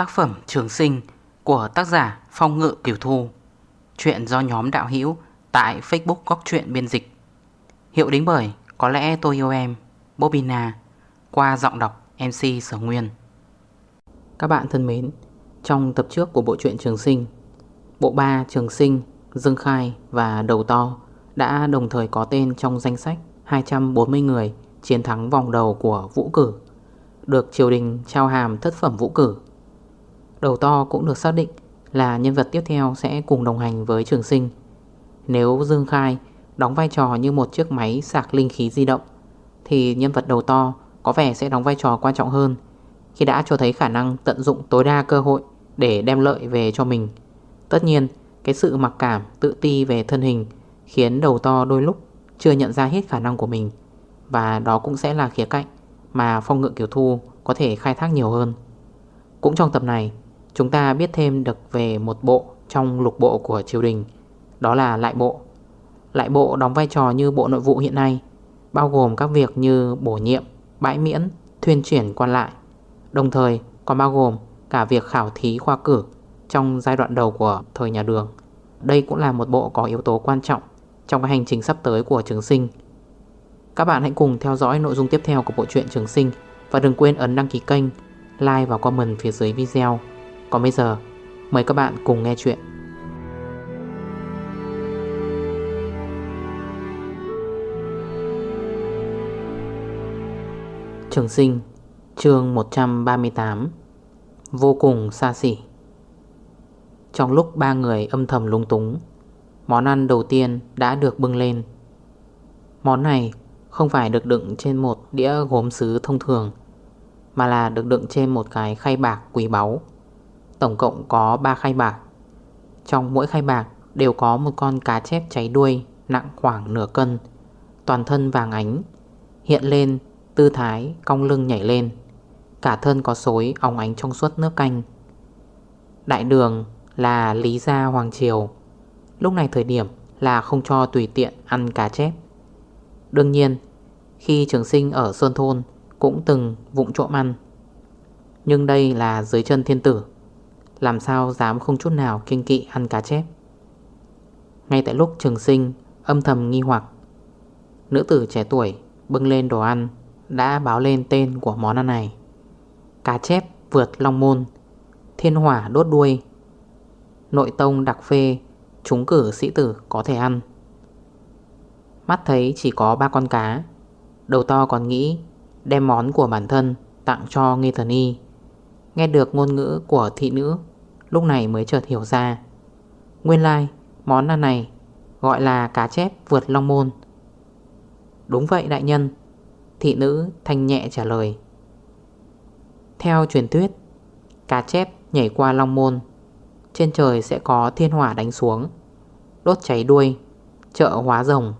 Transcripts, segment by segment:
Tác phẩm Trường Sinh của tác giả Phong Ngự Kiều Thu. Chuyện do nhóm đạo hữu tại Facebook Góc Chuyện Biên Dịch. Hiệu đính bởi Có lẽ tôi yêu em Bobina Qua giọng đọc MC Sở Nguyên. Các bạn thân mến Trong tập trước của bộ truyện Trường Sinh Bộ 3 Trường Sinh, Dương Khai và Đầu To Đã đồng thời có tên trong danh sách 240 người chiến thắng vòng đầu của Vũ Cử Được triều đình trao hàm thất phẩm Vũ Cử. Đầu to cũng được xác định là nhân vật tiếp theo sẽ cùng đồng hành với trường sinh. Nếu Dương Khai đóng vai trò như một chiếc máy sạc linh khí di động Thì nhân vật đầu to có vẻ sẽ đóng vai trò quan trọng hơn Khi đã cho thấy khả năng tận dụng tối đa cơ hội để đem lợi về cho mình. Tất nhiên, cái sự mặc cảm, tự ti về thân hình Khiến đầu to đôi lúc chưa nhận ra hết khả năng của mình Và đó cũng sẽ là khía cạnh mà phong ngự kiểu thu có thể khai thác nhiều hơn. Cũng trong tập này Chúng ta biết thêm được về một bộ trong lục bộ của triều đình Đó là lại bộ. Lại bộ đóng vai trò như bộ nội vụ hiện nay Bao gồm các việc như bổ nhiệm, bãi miễn, thuyên chuyển quan lại. Đồng thời còn bao gồm cả việc khảo thí khoa cử Trong giai đoạn đầu của thời nhà đường. Đây cũng là một bộ có yếu tố quan trọng Trong cái hành trình sắp tới của trường sinh. Các bạn hãy cùng theo dõi nội dung tiếp theo của bộ truyện trường sinh Và đừng quên ấn đăng ký kênh Like và comment phía dưới video còn bây giờ, mời các bạn cùng nghe chuyện. Trường sinh, chương 138 Vô cùng xa xỉ. Trong lúc ba người âm thầm lung túng, Món ăn đầu tiên đã được bưng lên. Món này không phải được đựng trên một đĩa gốm sứ thông thường, Mà là được đựng trên một cái khay bạc quý báu. Tổng cộng có 3 khay bạc Trong mỗi khay bạc đều có một con cá chép cháy đuôi Nặng khoảng nửa cân, Toàn thân vàng ánh, Hiện lên, tư thái cong lưng nhảy lên, Cả thân có xối óng ánh trong suốt nước canh. Đại đường là Lý Gia Hoàng Triều. Lúc này thời điểm là không cho tùy tiện ăn cá chép. Đương nhiên, Khi trường sinh ở Sơn Thôn Cũng từng vụng trộm ăn. Nhưng đây là dưới chân thiên tử làm sao dám không chút nào kinh kỵ ăn cá chép? Ngay tại lúc trường sinh, âm thầm nghi hoặc, Nữ tử trẻ tuổi bưng lên đồ ăn Đã báo lên tên của món ăn này. Cá chép vượt long môn, Thiên hỏa đốt đuôi. Nội tông đặc phê Chúng cử sĩ tử có thể ăn. Mắt thấy chỉ có ba con cá, Đầu to còn nghĩ Đem món của bản thân tặng cho Nghi Thần Y. Nghe được ngôn ngữ của thị nữ Lúc này mới chợt hiểu ra. Nguyên lai like, món ăn này Gọi là cá chép vượt long môn. Đúng vậy đại nhân Thị nữ thanh nhẹ trả lời. Theo truyền thuyết Cá chép nhảy qua long môn Trên trời sẽ có thiên hỏa đánh xuống Đốt cháy đuôi Chợ hóa rồng.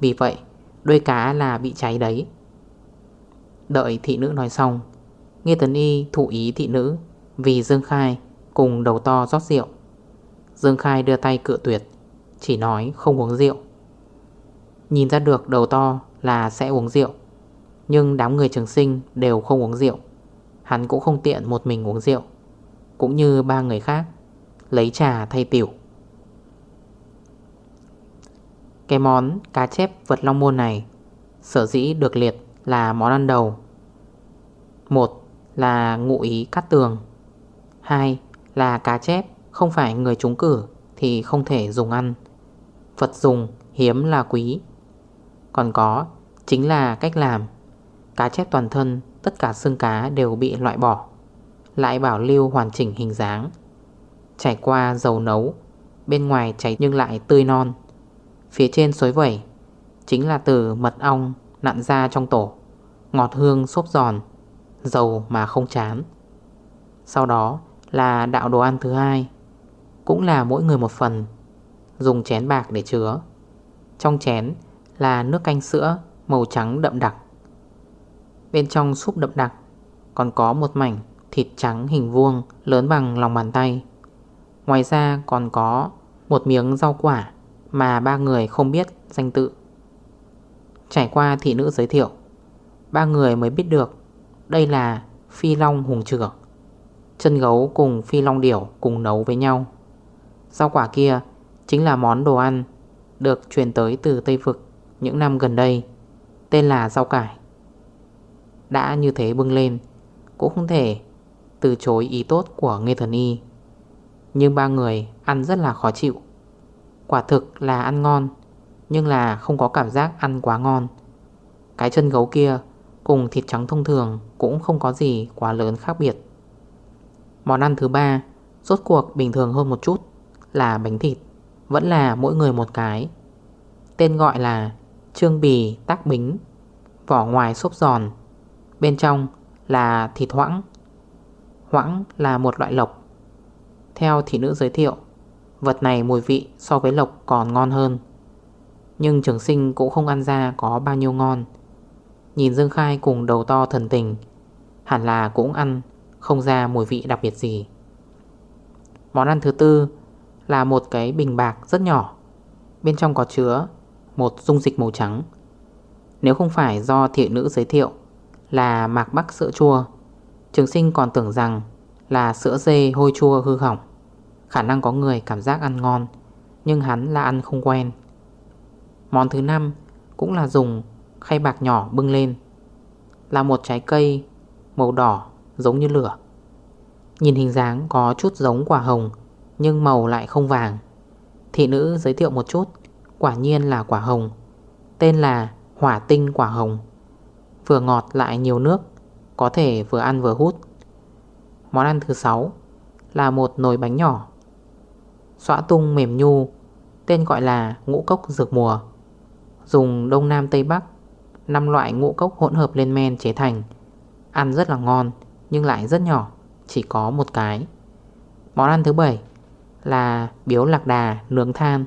Vì vậy đuôi cá là bị cháy đấy. Đợi thị nữ nói xong Nghe tấn y thụ ý thị nữ Vì Dương Khai Cùng đầu to rót rượu. Dương Khai đưa tay cự tuyệt, Chỉ nói không uống rượu. Nhìn ra được đầu to là sẽ uống rượu, Nhưng đám người trường sinh đều không uống rượu. Hắn cũng không tiện một mình uống rượu, Cũng như ba người khác, Lấy trà thay tiểu. Cái món cá chép vật long môn này, Sở dĩ được liệt là món ăn đầu. Một là ngụ ý cắt tường. Hai là cá chép, Không phải người trúng cử Thì không thể dùng ăn. Phật dùng, hiếm là quý. Còn có, chính là cách làm. Cá chép toàn thân, Tất cả xương cá đều bị loại bỏ. Lại bảo lưu hoàn chỉnh hình dáng. Trải qua dầu nấu, Bên ngoài cháy nhưng lại tươi non. Phía trên xối vẩy, Chính là từ mật ong nặn ra trong tổ. Ngọt hương xốp giòn, Dầu mà không chán. Sau đó là đạo đồ ăn thứ hai. Cũng là mỗi người một phần, Dùng chén bạc để chứa. Trong chén là nước canh sữa Màu trắng đậm đặc. Bên trong súp đậm đặc, Còn có một mảnh thịt trắng hình vuông Lớn bằng lòng bàn tay. Ngoài ra còn có Một miếng rau quả Mà ba người không biết danh tự. Trải qua thị nữ giới thiệu, Ba người mới biết được Đây là phi long hùng trưởng. Chân gấu cùng phi long điểu cùng nấu với nhau. Rau quả kia chính là món đồ ăn Được truyền tới từ Tây Vực những năm gần đây, Tên là rau cải. Đã như thế bưng lên, Cũng không thể từ chối ý tốt của Nghê Thần Y. Nhưng ba người ăn rất là khó chịu. Quả thực là ăn ngon, Nhưng là không có cảm giác ăn quá ngon. Cái chân gấu kia Cùng thịt trắng thông thường Cũng không có gì quá lớn khác biệt. Món ăn thứ ba. Rốt cuộc, bình thường hơn một chút Là bánh thịt. Vẫn là mỗi người một cái. Tên gọi là Trương bì tác bính. Vỏ ngoài xốp giòn. Bên trong là thịt hoãng. Hoãng là một loại lộc. Theo thị nữ giới thiệu, Vật này mùi vị so với lộc còn ngon hơn. Nhưng trường sinh cũng không ăn ra có bao nhiêu ngon. Nhìn Dương Khai cùng đầu to thần tình, Hẳn là cũng ăn không ra mùi vị đặc biệt gì. Món ăn thứ tư Là một cái bình bạc rất nhỏ. Bên trong có chứa Một dung dịch màu trắng. Nếu không phải do thiện nữ giới thiệu Là mạc bắc sữa chua, Trường sinh còn tưởng rằng Là sữa dê hôi chua hư hỏng. Khả năng có người cảm giác ăn ngon, Nhưng hắn là ăn không quen. Món thứ năm Cũng là dùng khay bạc nhỏ bưng lên. Là một trái cây Màu đỏ giống như lửa. Nhìn hình dáng có chút giống quả hồng, Nhưng màu lại không vàng. Thị nữ giới thiệu một chút, Quả nhiên là quả hồng. Tên là hỏa tinh quả hồng. Vừa ngọt lại nhiều nước, Có thể vừa ăn vừa hút. Món ăn thứ 6 Là một nồi bánh nhỏ. Xóa tung mềm nhu, Tên gọi là ngũ cốc dược mùa. Dùng Đông Nam Tây Bắc 5 loại ngũ cốc hỗn hợp lên men chế thành. Ăn rất là ngon. Nhưng lại rất nhỏ, Chỉ có một cái. Món ăn thứ bảy Là biếu lạc đà nướng than.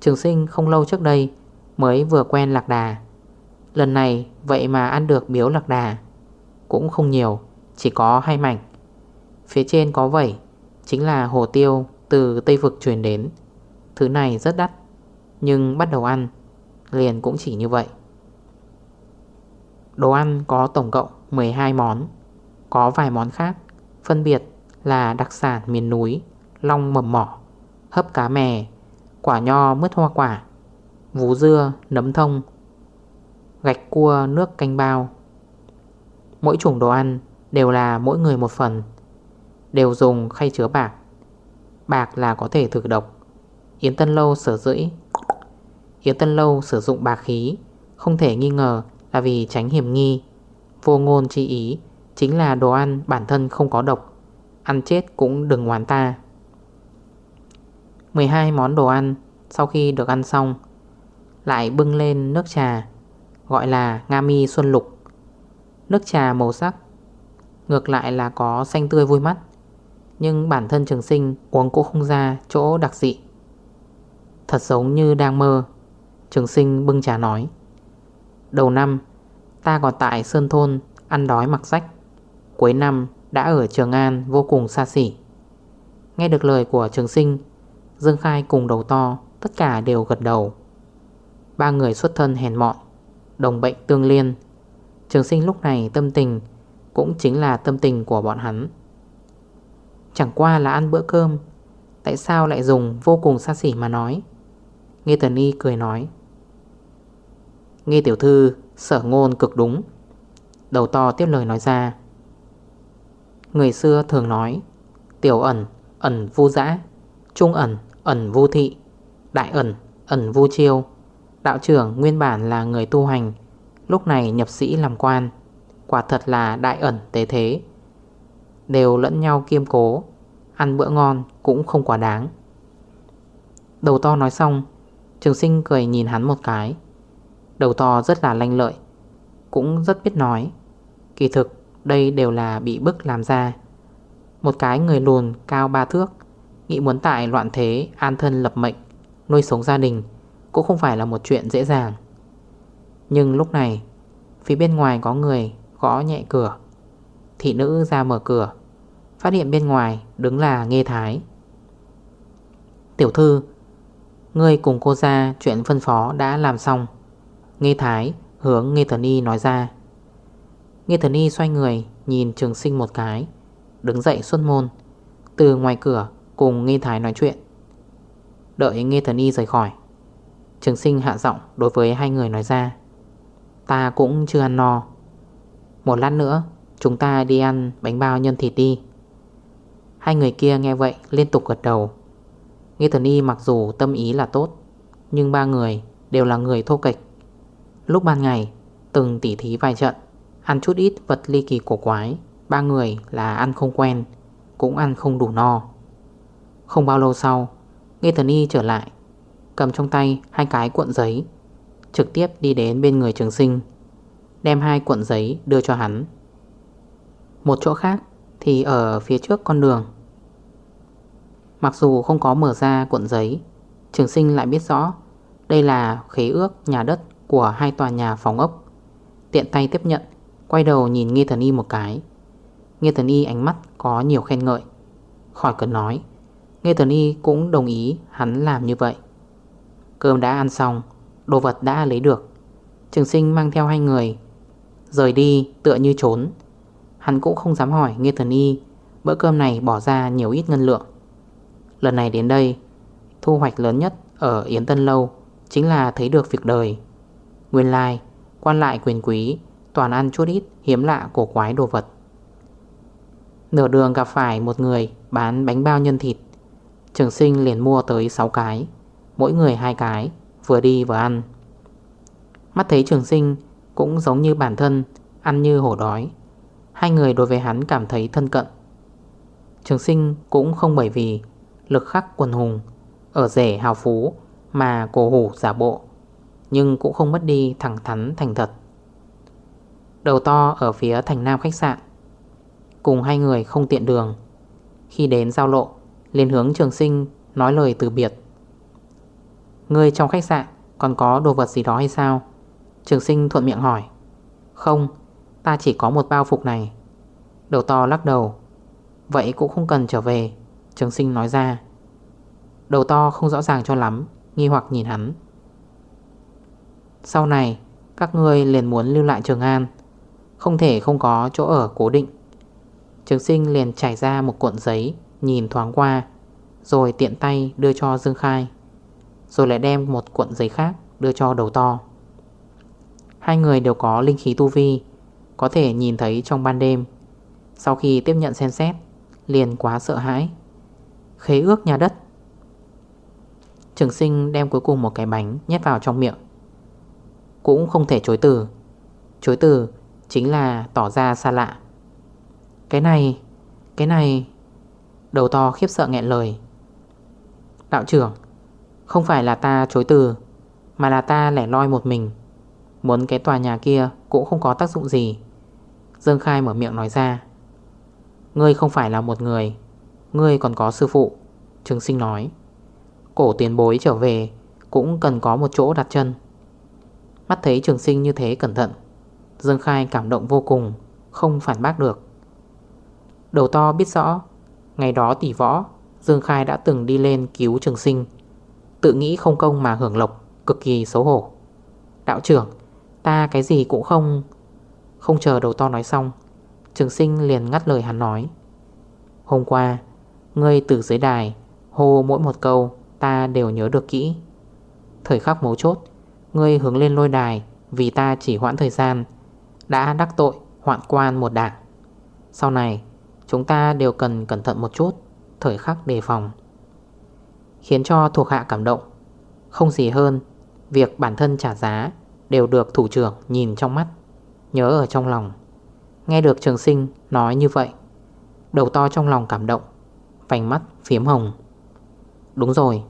Trường sinh không lâu trước đây Mới vừa quen lạc đà. Lần này vậy mà ăn được biếu lạc đà Cũng không nhiều, Chỉ có hai mảnh. Phía trên có vẩy, Chính là hồ tiêu từ Tây Vực truyền đến. Thứ này rất đắt, Nhưng bắt đầu ăn Liền cũng chỉ như vậy. Đồ ăn có tổng cộng 12 món. Có vài món khác. Phân biệt là đặc sản miền núi, Long mầm mỏ, Hấp cá mè, Quả nho mứt hoa quả, Vú dưa, nấm thông, Gạch cua, nước canh bao. Mỗi chủng đồ ăn Đều là mỗi người một phần, Đều dùng khay chứa bạc. Bạc là có thể thử độc. Yến Tân Lâu sở dĩ. Yến Tân Lâu sử dụng bạc khí, Không thể nghi ngờ là vì tránh hiểm nghi, Vô ngôn chi ý. Chính là đồ ăn bản thân không có độc. Ăn chết cũng đừng oán ta. 12 món đồ ăn Sau khi được ăn xong, Lại bưng lên nước trà, Gọi là Nga mi xuân lục. Nước trà màu sắc, Ngược lại là có xanh tươi vui mắt, Nhưng bản thân trường sinh uống cũng không ra chỗ đặc dị. Thật giống như đang mơ, Trường sinh bưng trà nói, Đầu năm, Ta còn tại Sơn Thôn Ăn đói mặc sách. Cuối năm đã ở Trường An vô cùng xa xỉ. Nghe được lời của trường sinh, Dương Khai cùng đầu to, Tất cả đều gật đầu. Ba người xuất thân hèn mọn, Đồng bệnh tương liên. Trường sinh lúc này tâm tình Cũng chính là tâm tình của bọn hắn. Chẳng qua là ăn bữa cơm, Tại sao lại dùng vô cùng xa xỉ mà nói? Nghe Tần Y cười nói. Nghe tiểu thư, sở ngôn cực đúng. Đầu to tiếp lời nói ra Người xưa thường nói Tiểu ẩn, ẩn vu dã Trung ẩn, ẩn vu thị Đại ẩn, ẩn vu chiêu. Đạo trưởng nguyên bản là người tu hành Lúc này nhập sĩ làm quan Quả thật là đại ẩn tế thế. Đều lẫn nhau kiêm cố Ăn bữa ngon cũng không quá đáng. Đầu to nói xong Trường sinh cười nhìn hắn một cái. Đầu to rất là lanh lợi Cũng rất biết nói Kỳ thực đây đều là bị bức làm ra. Một cái người lùn cao ba thước, Nghĩ muốn tại loạn thế, An thân lập mệnh, Nuôi sống gia đình Cũng không phải là một chuyện dễ dàng. Nhưng lúc này, Phía bên ngoài có người gõ nhẹ cửa. Thị nữ ra mở cửa, Phát hiện bên ngoài đứng là Nghê Thái. Tiểu thư, Ngươi cùng cô ra chuyện phân phó đã làm xong. Nghê Thái hướng Nghê Thần Y nói ra. Nghe Thần Y xoay người, Nhìn trường sinh một cái, đứng dậy xuất môn. Từ ngoài cửa, cùng Nghi Thái nói chuyện. Đợi Nghi Thần Y rời khỏi, Trường sinh hạ giọng đối với hai người nói ra. Ta cũng chưa ăn no. Một lát nữa, Chúng ta đi ăn bánh bao nhân thịt đi. Hai người kia nghe vậy liên tục gật đầu. Nghi Thần Y mặc dù tâm ý là tốt, Nhưng ba người đều là người thô kịch Lúc ban ngày, Từng tỉ thí vài trận Ăn chút ít vật ly kỳ cổ quái. Ba người là ăn không quen, Cũng ăn không đủ no. Không bao lâu sau Nghe thần y trở lại, Cầm trong tay hai cái cuộn giấy, Trực tiếp đi đến bên người trường sinh, Đem hai cuộn giấy đưa cho hắn. Một chỗ khác Thì ở phía trước con đường. Mặc dù không có mở ra cuộn giấy, Trường sinh lại biết rõ Đây là khế ước nhà đất Của hai tòa nhà phòng ốc, Tiện tay tiếp nhận Quay đầu nhìn Nghi Thần Y một cái. Nghe Thần Y ánh mắt có nhiều khen ngợi. Khỏi cần nói Nghe Thần Y cũng đồng ý hắn làm như vậy. Cơm đã ăn xong, Đồ vật đã lấy được. Trường sinh mang theo hai người, Rời đi tựa như trốn. Hắn cũng không dám hỏi Nghe Thần Y, Bữa cơm này bỏ ra nhiều ít ngân lượng. Lần này đến đây, Thu hoạch lớn nhất ở Yến Tân Lâu Chính là thấy được việc đời. Nguyên lai, Quan lại quyền quý Toàn ăn chút ít hiếm lạ cổ quái đồ vật. Nửa đường gặp phải một người bán bánh bao nhân thịt. Trường sinh liền mua tới 6 cái, Mỗi người hai cái, Vừa đi vừa ăn. Mắt thấy trường sinh cũng giống như bản thân, Ăn như hổ đói. Hai người đối với hắn cảm thấy thân cận. Trường sinh cũng không bởi vì Lực khắc quần hùng, Ở rể hào phú Mà cổ hủ giả bộ, Nhưng cũng không mất đi thẳng thắn thành thật. Đầu to ở phía thành nam khách sạn. Cùng hai người không tiện đường. Khi đến giao lộ, liền hướng trường sinh nói lời từ biệt. Người trong khách sạn còn có đồ vật gì đó hay sao? Trường sinh thuận miệng hỏi. Không, Ta chỉ có một bao phục này. Đầu to lắc đầu. Vậy cũng không cần trở về, Trường sinh nói ra. Đầu to không rõ ràng cho lắm, Nghi hoặc nhìn hắn. Sau này, Các ngươi liền muốn lưu lại Trường An. Không thể không có chỗ ở cố định. Trường sinh liền trải ra một cuộn giấy, Nhìn thoáng qua, Rồi tiện tay đưa cho Dương Khai, Rồi lại đem một cuộn giấy khác Đưa cho đầu to. Hai người đều có linh khí tu vi, Có thể nhìn thấy trong ban đêm. Sau khi tiếp nhận xem xét, Liền quá sợ hãi. Khế ước nhà đất. Trường sinh đem cuối cùng một cái bánh Nhét vào trong miệng. Cũng không thể chối từ. Chối từ chính là tỏ ra xa lạ. Cái này Cái này, Đầu to khiếp sợ nghẹn lời. Đạo trưởng, Không phải là ta chối từ, Mà là ta lẻ loi một mình. Muốn cái tòa nhà kia cũng không có tác dụng gì. Dương Khai mở miệng nói ra. Ngươi không phải là một người, Ngươi còn có sư phụ Trường sinh nói. Cổ tiền bối trở về Cũng cần có một chỗ đặt chân. Mắt thấy trường sinh như thế cẩn thận Dương Khai cảm động vô cùng, Không phản bác được. Đầu to biết rõ, Ngày đó tỷ võ, Dương Khai đã từng đi lên cứu trường sinh. Tự nghĩ không công mà hưởng lộc, Cực kỳ xấu hổ. Đạo trưởng, Ta cái gì cũng không Không chờ đầu to nói xong, Trường sinh liền ngắt lời hắn nói. Hôm qua, Ngươi từ dưới đài Hô mỗi một câu, Ta đều nhớ được kỹ. Thời khắc mấu chốt, Ngươi hướng lên lôi đài Vì ta chỉ hoãn thời gian. Đã đắc tội hoạn quan một đảng. Sau này, Chúng ta đều cần cẩn thận một chút, Thời khắc đề phòng. Khiến cho thuộc hạ cảm động, Không gì hơn, Việc bản thân trả giá Đều được thủ trưởng nhìn trong mắt, Nhớ ở trong lòng. Nghe được trường sinh nói như vậy, Đầu to trong lòng cảm động, Vành mắt phiếm hồng. Đúng rồi,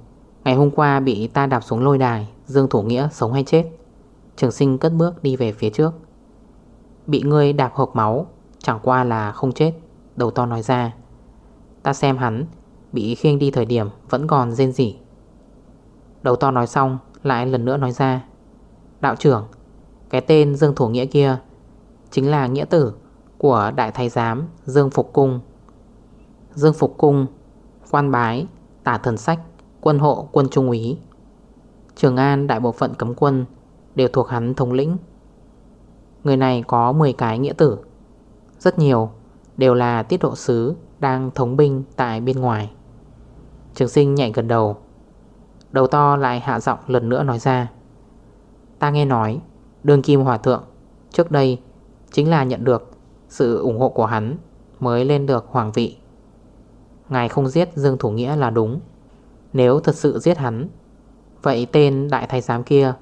Ngày hôm qua bị ta đạp xuống lôi đài, Dương Thủ Nghĩa sống hay chết? Trường sinh cất bước đi về phía trước. Bị ngươi đạp hộp máu, Chẳng qua là không chết, Đầu to nói ra. Ta xem hắn, Bị khiêng đi thời điểm vẫn còn rên rỉ. Đầu to nói xong, Lại lần nữa nói ra. Đạo trưởng, Cái tên Dương Thủ Nghĩa kia Chính là nghĩa tử Của Đại Thái Giám Dương Phục Cung. Dương Phục Cung, Quan Bái, Tả Thần Sách, Quân hộ quân trung úy. Trường An đại bộ phận cấm quân Đều thuộc hắn thống lĩnh. Người này có 10 cái nghĩa tử. Rất nhiều, Đều là tiết độ sứ Đang thống binh tại bên ngoài. Trường sinh nhảy gần đầu. Đầu to lại hạ giọng lần nữa nói ra. Ta nghe nói Đường Kim Hòa Thượng, Trước đây chính là nhận được Sự ủng hộ của hắn, Mới lên được hoàng vị. Ngài không giết Dương Thủ Nghĩa là đúng. Nếu thật sự giết hắn, Vậy tên đại thái giám kia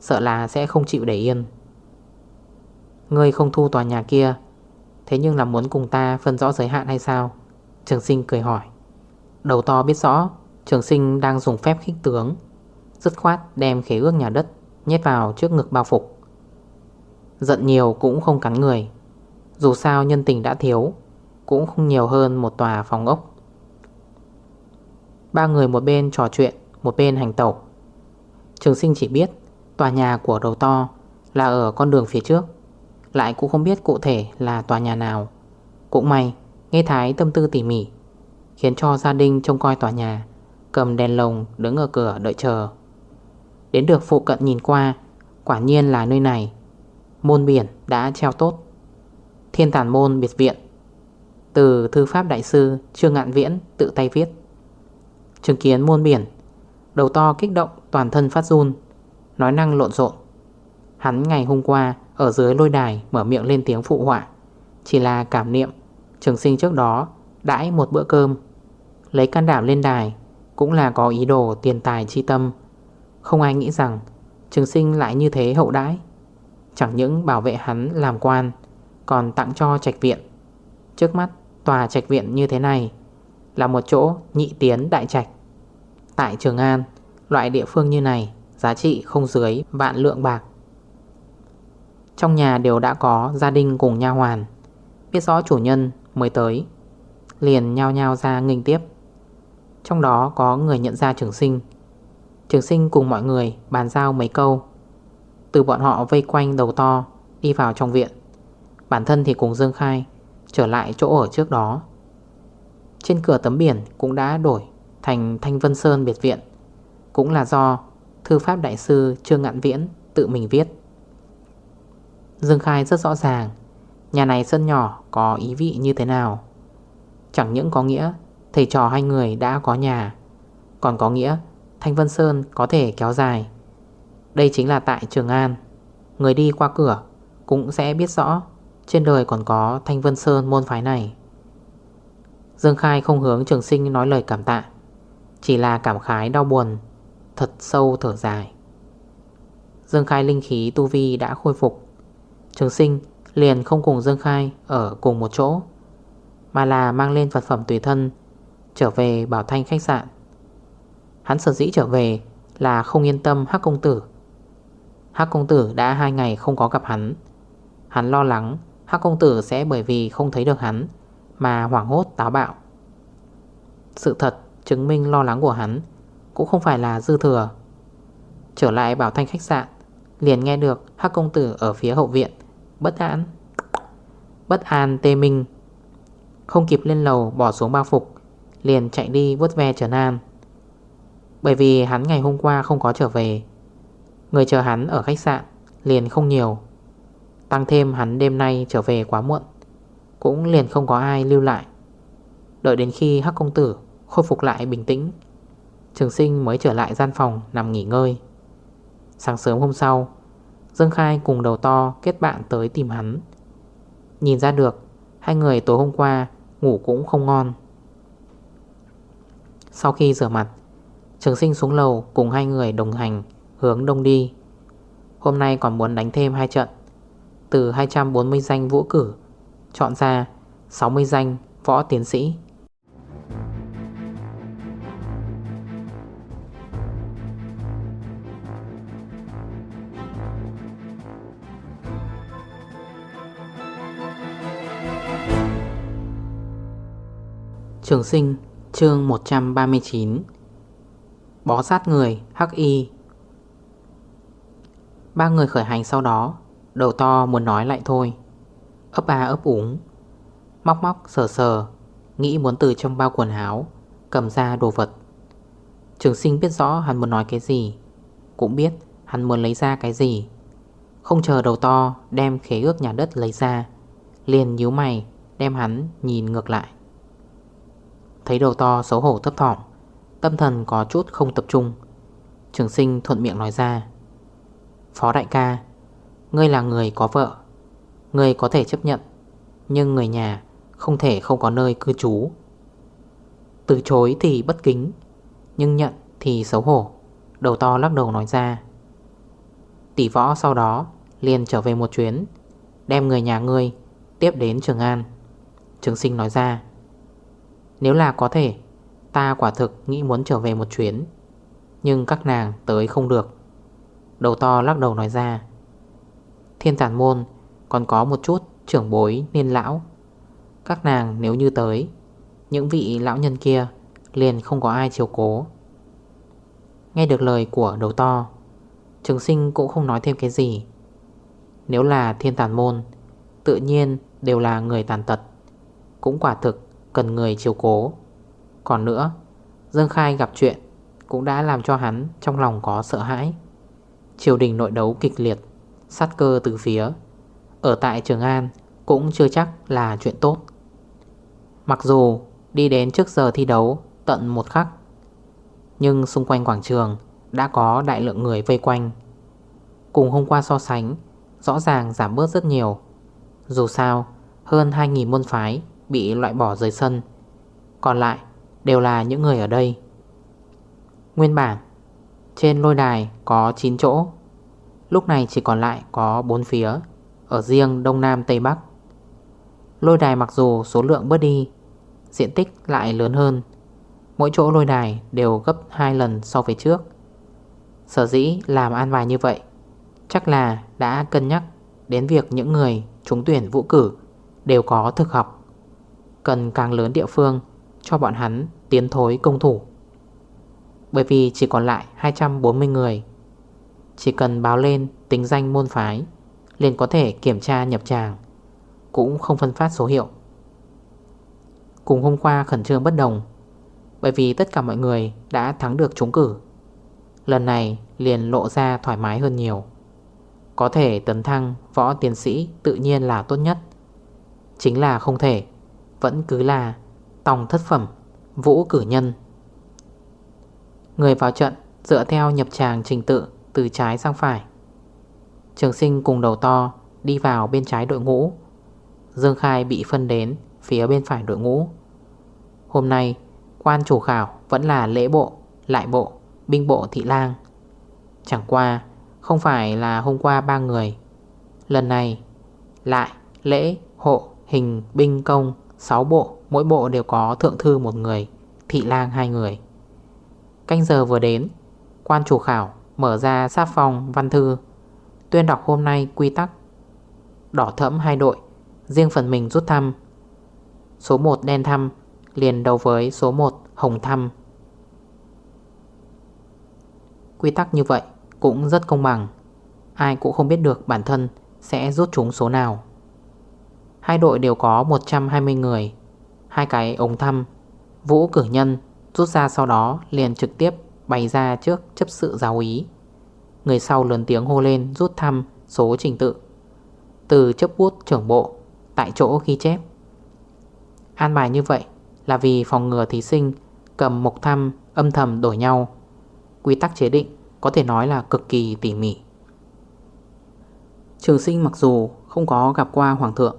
Sợ là sẽ không chịu để yên. Ngươi không thu tòa nhà kia. Thế nhưng là muốn cùng ta phân rõ giới hạn hay sao? Trường sinh cười hỏi. Đầu to biết rõ, Trường sinh đang dùng phép khích tướng. Dứt khoát đem khế ước nhà đất Nhét vào trước ngực bao phục. Giận nhiều cũng không cắn người. Dù sao nhân tình đã thiếu, Cũng không nhiều hơn một tòa phòng ốc. Ba người một bên trò chuyện, Một bên hành tẩu. Trường sinh chỉ biết Tòa nhà của đầu to là ở con đường phía trước. Lại cũng không biết cụ thể là tòa nhà nào. Cũng may, Nghe Thái tâm tư tỉ mỉ, Khiến cho gia đình trông coi tòa nhà, Cầm đèn lồng đứng ở cửa đợi chờ. Đến được phụ cận nhìn qua, Quả nhiên là nơi này. Môn biển đã treo tốt. Thiên tản môn biệt viện. Từ thư pháp đại sư Trương Ngạn Viễn tự tay viết. Chứng kiến môn biển, Đầu to kích động toàn thân phát run, Nói năng lộn rộn Hắn ngày hôm qua ở dưới lôi đài Mở miệng lên tiếng phụ họa. Chỉ là cảm niệm, Trường sinh trước đó, đãi một bữa cơm. Lấy can đảm lên đài, Cũng là có ý đồ tiền tài chi tâm. Không ai nghĩ rằng, Trường sinh lại như thế hậu đãi. Chẳng những bảo vệ hắn làm quan, Còn tặng cho trạch viện. Trước mắt, tòa trạch viện như thế này, Là một chỗ nhị tiến đại trạch. Tại Trường An, Loại địa phương như này, Giá trị không dưới vạn lượng bạc. Trong nhà đều đã có gia đình cùng nha hoàn. Biết rõ chủ nhân mới tới, Liền nhao nhao ra nghênh tiếp. Trong đó có người nhận ra trường sinh. Trường sinh cùng mọi người bàn giao mấy câu. Từ bọn họ vây quanh đầu to, Đi vào trong viện. Bản thân thì cùng Dương Khai Trở lại chỗ ở trước đó. Trên cửa tấm biển cũng đã đổi Thành Thanh Vân Sơn biệt viện. Cũng là do Thư pháp đại sư Trương Ngạn Viễn Tự mình viết. Dương Khai rất rõ ràng, Nhà này sân nhỏ, có ý vị như thế nào. Chẳng những có nghĩa Thầy trò hai người đã có nhà, Còn có nghĩa Thanh Vân Sơn có thể kéo dài. Đây chính là tại Trường An, Người đi qua cửa Cũng sẽ biết rõ Trên đời còn có Thanh Vân Sơn môn phái này. Dương Khai không hướng trường sinh nói lời cảm tạ, Chỉ là cảm khái đau buồn, Thật sâu thở dài. Dương Khai linh khí tu vi đã khôi phục Trường sinh liền không cùng Dương Khai ở cùng một chỗ, Mà là mang lên vật phẩm tùy thân, Trở về Bảo Thanh khách sạn. Hắn sở dĩ trở về là không yên tâm Hắc Công Tử. Hắc Công Tử đã hai ngày không có gặp hắn. Hắn lo lắng Hắc Công Tử sẽ bởi vì không thấy được hắn Mà hoảng hốt táo bạo. Sự thật chứng minh lo lắng của hắn Cũng không phải là dư thừa. Trở lại Bảo Thanh khách sạn, Liền nghe được Hắc Công Tử ở phía hậu viện Bất an. Bất an tê minh. Không kịp lên lầu, bỏ xuống bao phục, Liền chạy đi vuốt ve trở nan. Bởi vì hắn ngày hôm qua không có trở về. Người chờ hắn ở khách sạn Liền không nhiều. Tăng thêm hắn đêm nay trở về quá muộn, Cũng liền không có ai lưu lại. Đợi đến khi Hắc Công Tử Khôi phục lại bình tĩnh, Trường sinh mới trở lại gian phòng nằm nghỉ ngơi. Sáng sớm hôm sau Dương Khai cùng đầu to kết bạn tới tìm hắn. Nhìn ra được, Hai người tối hôm qua ngủ cũng không ngon. Sau khi rửa mặt, Trường sinh xuống lầu cùng hai người đồng hành Hướng đông đi. Hôm nay còn muốn đánh thêm hai trận. Từ 240 danh vũ cử, Chọn ra 60 danh võ tiến sĩ. Trường sinh, chương 139 Bó sát người, Hắc Y. Ba người khởi hành sau đó, Đầu to muốn nói lại thôi. Ấp a ấp úng. Móc móc, sờ sờ, Nghĩ muốn từ trong bao quần áo, Cầm ra đồ vật. Trường sinh biết rõ hắn muốn nói cái gì. Cũng biết hắn muốn lấy ra cái gì. Không chờ đầu to Đem khế ước nhà đất lấy ra, Liền nhíu mày, Đem hắn nhìn ngược lại. Thấy đầu to, xấu hổ, thấp thỏm. Tâm thần có chút không tập trung. Trường sinh thuận miệng nói ra. Phó đại ca, Ngươi là người có vợ. Ngươi có thể chấp nhận, Nhưng người nhà không thể không có nơi cư trú. Từ chối thì bất kính, Nhưng nhận thì xấu hổ. Đầu to lắc đầu nói ra. Tỷ võ sau đó liền trở về một chuyến, Đem người nhà ngươi Tiếp đến Trường An. Trường sinh nói ra. Nếu là có thể, Ta quả thực nghĩ muốn trở về một chuyến. Nhưng các nàng tới không được. Đầu to lắc đầu nói ra. Thiên tản môn, Còn có một chút trưởng bối niên lão. Các nàng nếu như tới, Những vị lão nhân kia Liền không có ai chiều cố. Nghe được lời của đầu to, Trường sinh cũng không nói thêm cái gì. Nếu là thiên tàn môn, Tự nhiên đều là người tàn tật. Cũng quả thực cần người chiều cố. Còn nữa, Dương Khai gặp chuyện Cũng đã làm cho hắn trong lòng có sợ hãi. Triều đình nội đấu kịch liệt, Sát cơ từ phía. Ở tại Trường An Cũng chưa chắc là chuyện tốt. Mặc dù đi đến trước giờ thi đấu Tận một khắc, Nhưng xung quanh quảng trường Đã có đại lượng người vây quanh. Cùng hôm qua so sánh, Rõ ràng giảm bớt rất nhiều. Dù sao, hơn 2.000 môn phái Bị loại bỏ rời sân. Còn lại đều là những người ở đây. Nguyên bản, Trên lôi đài có 9 chỗ. Lúc này chỉ còn lại có 4 phía, Ở riêng Đông Nam Tây Bắc. Lôi đài mặc dù số lượng bớt đi, Diện tích lại lớn hơn. Mỗi chỗ lôi đài đều gấp 2 lần so với trước. Sở dĩ làm an bài như vậy, Chắc là đã cân nhắc đến việc những người trúng tuyển vũ cử đều có thực học. Cần càng lớn địa phương cho bọn hắn tiến thối công thủ. Bởi vì chỉ còn lại 240 người, Chỉ cần báo lên tính danh môn phái, liền có thể kiểm tra nhập tràng, Cũng không phân phát số hiệu. Cùng hôm qua khẩn trương bất đồng, Bởi vì tất cả mọi người đã thắng được trúng cử, Lần này liền lộ ra thoải mái hơn nhiều. Có thể tấn thăng võ tiến sĩ tự nhiên là tốt nhất, Chính là không thể. Vẫn cứ là tòng thất phẩm Vũ cử nhân. Người vào trận dựa theo nhập tràng trình tự Từ trái sang phải. Trường sinh cùng đầu to Đi vào bên trái đội ngũ. Dương Khai bị phân đến Phía bên phải đội ngũ. Hôm nay quan chủ khảo Vẫn là lễ bộ, lại bộ Binh bộ thị lang. Chẳng qua không phải là hôm qua ba người. Lần này lại lễ, hộ, hình, binh, công 6 bộ, mỗi bộ đều có thượng thư một người Thị lang hai người. Canh giờ vừa đến Quan chủ khảo mở ra sát phòng văn thư. Tuyên đọc hôm nay quy tắc. Đỏ thẫm hai đội Riêng phần mình rút thăm. Số 1 đen thăm Liền đầu với số 1 hồng thăm. Quy tắc như vậy cũng rất công bằng. Ai cũng không biết được bản thân sẽ rút chúng số nào. Hai đội đều có 120 người. Hai cái ống thăm. Vũ cử nhân rút ra sau đó liền trực tiếp bày ra trước chấp sự giáo ý. Người sau lớn tiếng hô lên rút thăm số trình tự. Từ chấp bút trưởng bộ, Tại chỗ ghi chép. An bài như vậy là vì phòng ngừa thí sinh cầm mộc thăm, âm thầm đổi nhau. Quy tắc chế định có thể nói là cực kỳ tỉ mỉ. Trường sinh mặc dù không có gặp qua hoàng thượng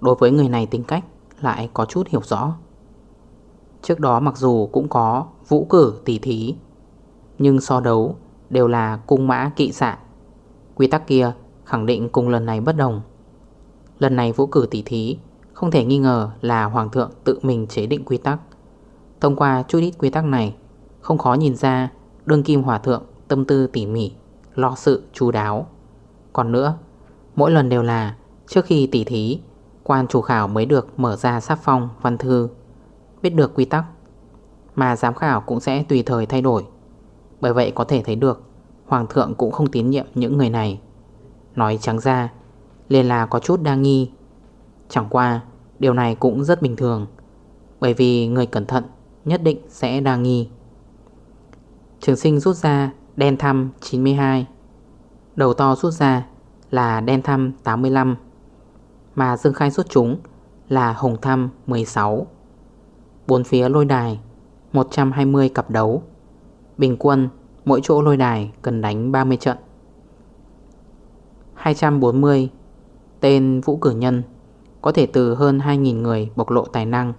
Đối với người này tính cách lại có chút hiểu rõ. Trước đó mặc dù cũng có vũ cử tỷ thí, Nhưng so đấu đều là cung mã kỵ xạ Quy tắc kia khẳng định cùng lần này bất đồng. Lần này vũ cử tỷ thí Không thể nghi ngờ là hoàng thượng tự mình chế định quy tắc. Thông qua chút ít quy tắc này, Không khó nhìn ra Đương kim hòa thượng tâm tư tỉ mỉ, Lo sự chú đáo. Còn nữa, Mỗi lần đều là Trước khi tỉ thí Quan chủ khảo mới được mở ra sát phong, văn thư. Biết được quy tắc, Mà giám khảo cũng sẽ tùy thời thay đổi. Bởi vậy có thể thấy được, Hoàng thượng cũng không tín nhiệm những người này. Nói trắng ra, liền là có chút đa nghi. Chẳng qua, Điều này cũng rất bình thường, Bởi vì người cẩn thận Nhất định sẽ đa nghi. Trường sinh rút ra đen thăm 92 Đầu to rút ra là đen thăm 85 mà Dương Khai xuất chúng là Hồng Thăm 16 Bốn phía lôi đài 120 cặp đấu. Bình quân, mỗi chỗ lôi đài cần đánh 30 trận. 240 tên vũ cử nhân, Có thể từ hơn 2.000 người bộc lộ tài năng,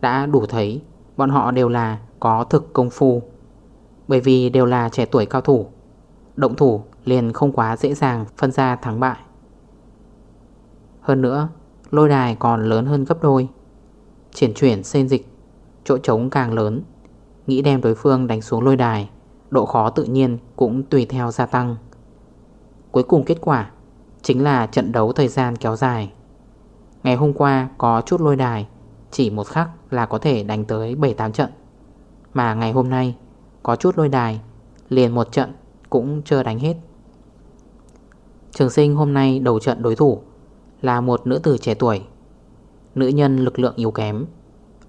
Đã đủ thấy bọn họ đều là có thực công phu. Bởi vì đều là trẻ tuổi cao thủ, Động thủ liền không quá dễ dàng phân ra thắng bại. Hơn nữa, Lôi đài còn lớn hơn gấp đôi. Triển chuyển, xên dịch, Chỗ trống càng lớn. Nghĩ đem đối phương đánh xuống lôi đài, Độ khó tự nhiên cũng tùy theo gia tăng. Cuối cùng kết quả Chính là trận đấu thời gian kéo dài. Ngày hôm qua có chút lôi đài, Chỉ một khắc là có thể đánh tới 7-8 trận. Mà ngày hôm nay Có chút lôi đài, Liền một trận cũng chưa đánh hết. Trường sinh hôm nay đầu trận đối thủ là một nữ tử trẻ tuổi. Nữ nhân lực lượng yếu kém,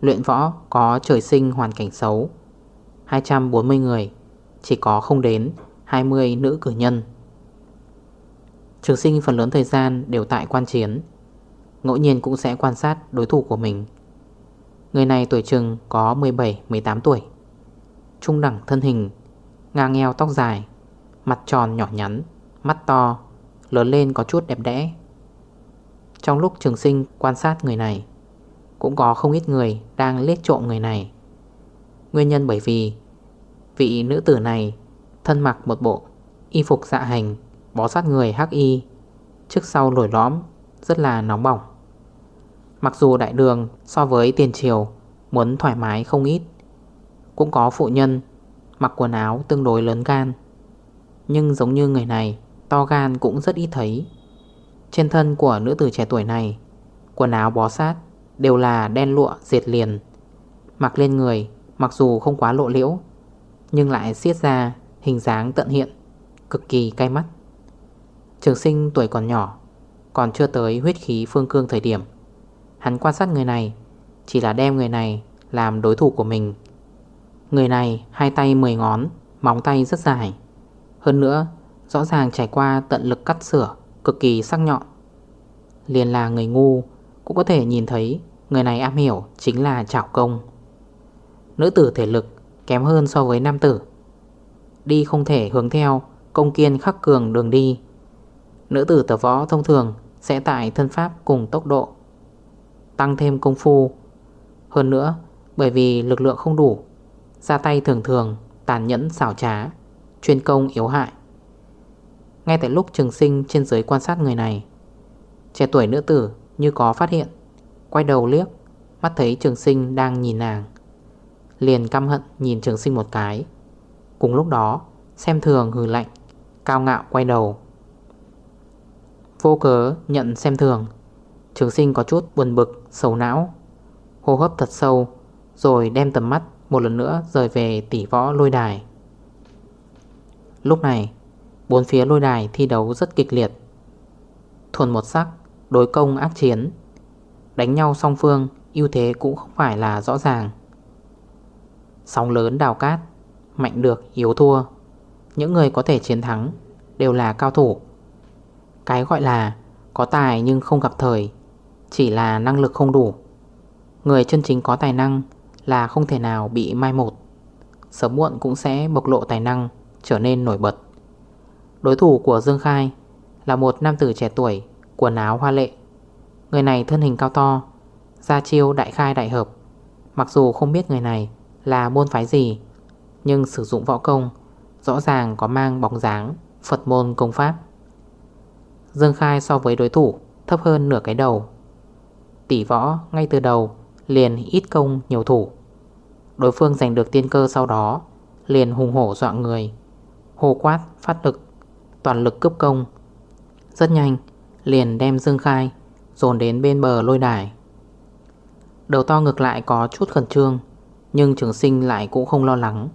Luyện võ có trời sinh hoàn cảnh xấu. 240 người, Chỉ có không đến 20 nữ cử nhân. Trường sinh phần lớn thời gian đều tại quan chiến, Ngẫu nhiên cũng sẽ quan sát đối thủ của mình. Người này tuổi trừng có 17-18 tuổi, Trung đẳng thân hình, Ngang eo tóc dài, Mặt tròn nhỏ nhắn, Mắt to, Lớn lên có chút đẹp đẽ. Trong lúc trường sinh quan sát người này, Cũng có không ít người đang liếc trộm người này. Nguyên nhân bởi vì Vị nữ tử này Thân mặc một bộ Y phục dạ hành, Bó sát người hắc y, Trước sau lồi lõm, Rất là nóng bỏng. Mặc dù đại đường so với tiền triều Muốn thoải mái không ít, Cũng có phụ nhân Mặc quần áo tương đối lớn gan. Nhưng giống như người này, To gan cũng rất ít thấy. Trên thân của nữ tử trẻ tuổi này. Quần áo bó sát Đều là đen lụa diệt liền. Mặc lên người, Mặc dù không quá lộ liễu, Nhưng lại xiết ra hình dáng tận hiện, Cực kỳ cay mắt. Trường sinh tuổi còn nhỏ, Còn chưa tới huyết khí phương cương thời điểm. Hắn quan sát người này, Chỉ là đem người này làm đối thủ của mình. Người này hai tay 10 ngón, Móng tay rất dài. Hơn nữa, rõ ràng trải qua tận lực cắt sửa Cực kỳ sắc nhọn. Liền là người ngu Cũng có thể nhìn thấy Người này am hiểu chính là chảo công. Nữ tử thể lực kém hơn so với nam tử. Đi không thể hướng theo Công kiên khắc cường đường đi. Nữ tử tập võ thông thường Sẽ tại thân pháp cùng tốc độ, Tăng thêm công phu. Hơn nữa, Bởi vì lực lượng không đủ, Ra tay thường thường Tàn nhẫn xảo trá, Chuyên công yếu hại. Ngay tại lúc trường sinh trên dưới quan sát người này, Trẻ tuổi nữ tử như có phát hiện, Quay đầu liếc, Mắt thấy trường sinh đang nhìn nàng, Liền căm hận nhìn trường sinh một cái. Cùng lúc đó, Xem thường hừ lạnh, Cao ngạo quay đầu. Vô cớ nhận xem thường, Trường sinh có chút buồn bực, Sầu não, Hô hấp thật sâu, Rồi đem tầm mắt một lần nữa rời về tỷ võ lôi đài. Lúc này Bốn phía lôi đài thi đấu rất kịch liệt. Thuần một sắc, Đối công ác chiến. Đánh nhau song phương, ưu thế cũng không phải là rõ ràng. Sóng lớn đào cát, Mạnh được, yếu thua. Những người có thể chiến thắng Đều là cao thủ. Cái gọi là Có tài nhưng không gặp thời, Chỉ là năng lực không đủ. Người chân chính có tài năng Là không thể nào bị mai một. Sớm muộn cũng sẽ bộc lộ tài năng, Trở nên nổi bật. Đối thủ của Dương Khai Là một nam tử trẻ tuổi, Quần áo hoa lệ. Người này thân hình cao to Ra chiêu đại khai đại hợp. Mặc dù không biết người này là môn phái gì, Nhưng sử dụng võ công Rõ ràng có mang bóng dáng Phật môn công pháp. Dương Khai so với đối thủ Thấp hơn nửa cái đầu. Tỷ võ ngay từ đầu Liền ít công nhiều thủ. Đối phương giành được tiên cơ sau đó Liền hùng hổ dọa người Hồ quát phát lực. Toàn lực cướp công. Rất nhanh, liền đem Dương Khai Dồn đến bên bờ lôi đài. Đầu to ngược lại có chút khẩn trương, Nhưng trường sinh lại cũng không lo lắng,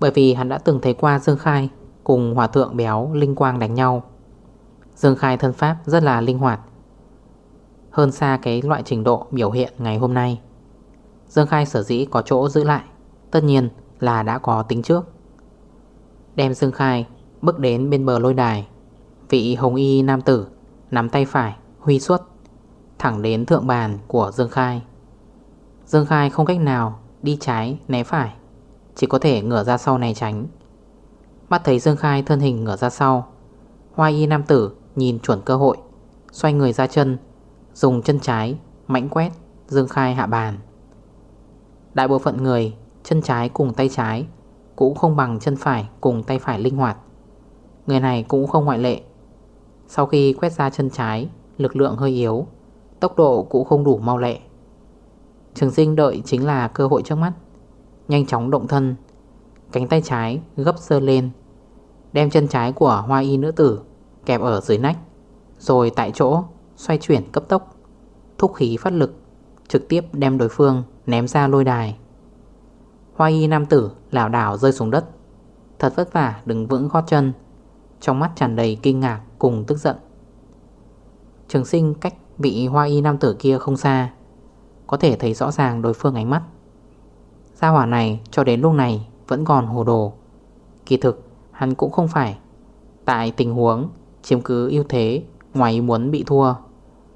Bởi vì hắn đã từng thấy qua Dương Khai Cùng hòa thượng béo Linh Quang đánh nhau. Dương Khai thân pháp rất là linh hoạt, Hơn xa cái loại trình độ biểu hiện ngày hôm nay. Dương Khai sở dĩ có chỗ giữ lại, Tất nhiên là đã có tính trước. Đem Dương Khai bước đến bên bờ lôi đài. Vị hồng y nam tử Nắm tay phải, huy xuất Thẳng đến thượng bàn của Dương Khai. Dương Khai không cách nào Đi trái, né phải, Chỉ có thể ngửa ra sau này tránh. Mắt thấy Dương Khai thân hình ngửa ra sau, Hoa y nam tử nhìn chuẩn cơ hội, Xoay người ra chân, Dùng chân trái Mãnh quét Dương Khai hạ bàn. Đại bộ phận người Chân trái cùng tay trái Cũng không bằng chân phải cùng tay phải linh hoạt. Người này cũng không ngoại lệ. Sau khi quét ra chân trái, Lực lượng hơi yếu, Tốc độ cũng không đủ mau lẹ. Trường sinh đợi chính là cơ hội trước mắt. Nhanh chóng động thân, Cánh tay trái gấp sơ lên, Đem chân trái của hoa y nữ tử Kẹp ở dưới nách, Rồi tại chỗ xoay chuyển cấp tốc, Thúc khí phát lực, Trực tiếp đem đối phương ném ra lôi đài. Hoa y nam tử lảo đảo rơi xuống đất. Thật vất vả đứng vững gót chân trong mắt tràn đầy kinh ngạc cùng tức giận. Trường sinh cách bị hoa y nam tử kia không xa. Có thể thấy rõ ràng đối phương ánh mắt. Gia hỏa này cho đến lúc này vẫn còn hồ đồ. Kỳ thực, hắn cũng không phải. Tại tình huống chiếm cứ ưu thế, ngoài muốn bị thua,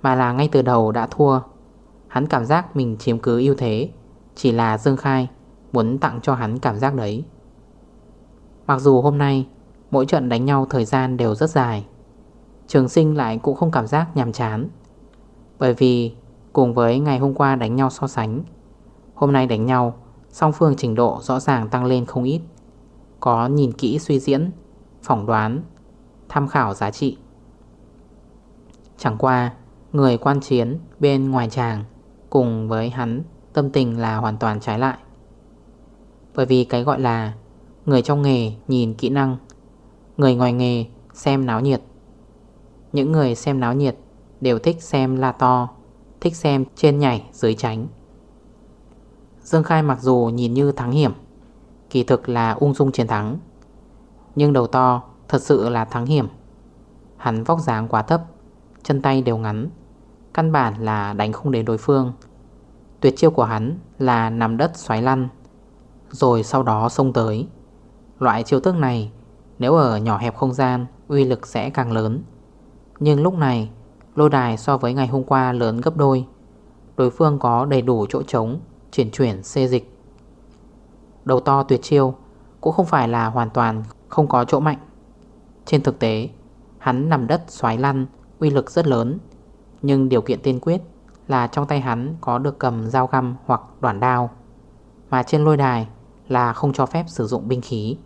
Mà là ngay từ đầu đã thua. Hắn cảm giác mình chiếm cứ ưu thế, Chỉ là Dương Khai Muốn tặng cho hắn cảm giác đấy. Mặc dù hôm nay Mỗi trận đánh nhau thời gian đều rất dài. Trường sinh lại cũng không cảm giác nhàm chán. Bởi vì Cùng với ngày hôm qua đánh nhau so sánh, Hôm nay đánh nhau, Song phương trình độ rõ ràng tăng lên không ít. Có nhìn kỹ suy diễn, Phỏng đoán, Tham khảo giá trị. Chẳng qua, Người quan chiến bên ngoài chàng Cùng với hắn Tâm tình là hoàn toàn trái lại. Bởi vì cái gọi là Người trong nghề nhìn kỹ năng Người ngoài nghề xem náo nhiệt. Những người xem náo nhiệt Đều thích xem la to, Thích xem trên nhảy dưới tránh. Dương Khai mặc dù nhìn như thắng hiểm, Kỳ thực là ung dung chiến thắng. Nhưng đầu to thật sự là thắng hiểm. Hắn vóc dáng quá thấp, Chân tay đều ngắn, Căn bản là đánh không đến đối phương. Tuyệt chiêu của hắn là nằm đất xoáy lăn, Rồi sau đó xông tới. Loại chiêu thức này nếu ở nhỏ hẹp không gian, Uy lực sẽ càng lớn. Nhưng lúc này Lôi đài so với ngày hôm qua lớn gấp đôi. Đối phương có đầy đủ chỗ trống Chuyển chuyển, xê dịch. Đầu to tuyệt chiêu, Cũng không phải là hoàn toàn không có chỗ mạnh. Trên thực tế, Hắn nằm đất xoáy lăn, Uy lực rất lớn. Nhưng điều kiện tiên quyết là trong tay hắn có được cầm dao găm hoặc đoạn đao. Mà trên lôi đài là không cho phép sử dụng binh khí.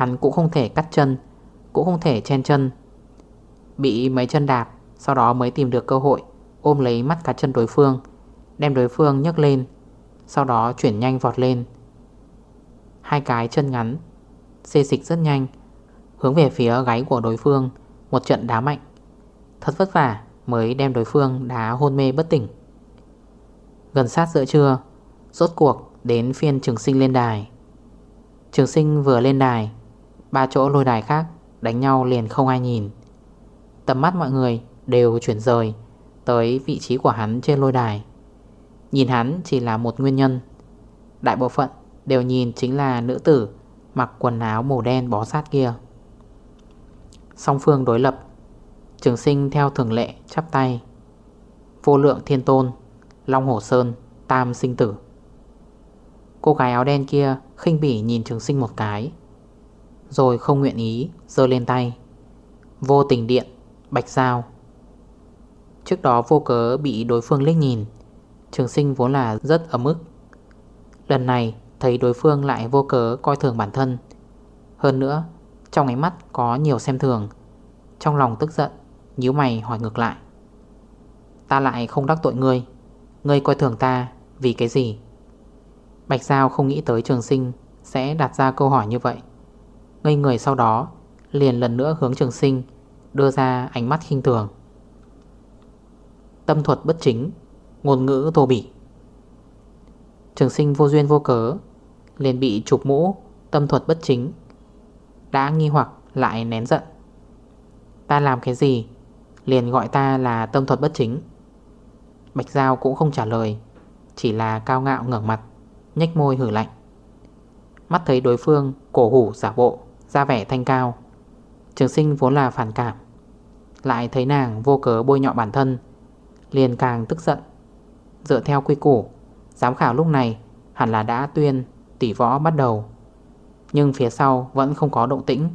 Hắn cũng không thể cắt chân, Cũng không thể chen chân. Bị mấy chân đạp, Sau đó mới tìm được cơ hội, Ôm lấy mắt cá chân đối phương, Đem đối phương nhấc lên, Sau đó chuyển nhanh vọt lên. Hai cái chân ngắn, Xê dịch rất nhanh, Hướng về phía gáy của đối phương, Một trận đá mạnh. Thật vất vả mới đem đối phương đá hôn mê bất tỉnh. Gần sát giữa trưa, Rốt cuộc đến phiên trường sinh lên đài. Trường sinh vừa lên đài Ba chỗ lôi đài khác, Đánh nhau liền không ai nhìn. Tầm mắt mọi người đều chuyển rời Tới vị trí của hắn trên lôi đài. Nhìn hắn chỉ là một nguyên nhân. Đại bộ phận đều nhìn chính là nữ tử Mặc quần áo màu đen bó sát kia. Song phương đối lập, Trường sinh theo thường lệ chắp tay. Vô lượng thiên tôn, Long Hổ Sơn, Tam sinh tử. Cô gái áo đen kia khinh bỉ nhìn trường sinh một cái. Rồi không nguyện ý Dơ lên tay. Vô tình điện, Bạch Giao. Trước đó vô cớ bị đối phương liếc nhìn, Trường sinh vốn là rất ấm ức. Lần này, thấy đối phương lại vô cớ coi thường bản thân. Hơn nữa, Trong ánh mắt có nhiều xem thường. Trong lòng tức giận, Nhíu mày hỏi ngược lại. Ta lại không đắc tội ngươi. Ngươi coi thường ta vì cái gì? Bạch Giao không nghĩ tới trường sinh Sẽ đặt ra câu hỏi như vậy. Ngây người sau đó, Liền lần nữa hướng trường sinh, Đưa ra ánh mắt khinh thường. Tâm thuật bất chính, Ngôn ngữ thô bỉ. Trường sinh vô duyên vô cớ, Liền bị chụp mũ, Tâm thuật bất chính, Đã nghi hoặc lại nén giận. Ta làm cái gì? Liền gọi ta là tâm thuật bất chính. Bạch Giao cũng không trả lời, Chỉ là cao ngạo ngẩng mặt, nhếch môi hử lạnh. Mắt thấy đối phương cổ hủ giả bộ ra vẻ thanh cao. Trường sinh vốn là phản cảm. Lại thấy nàng vô cớ bôi nhọ bản thân liền càng tức giận. Dựa theo quy củ Giám khảo lúc này hẳn là đã tuyên tỷ võ bắt đầu Nhưng phía sau vẫn không có động tĩnh.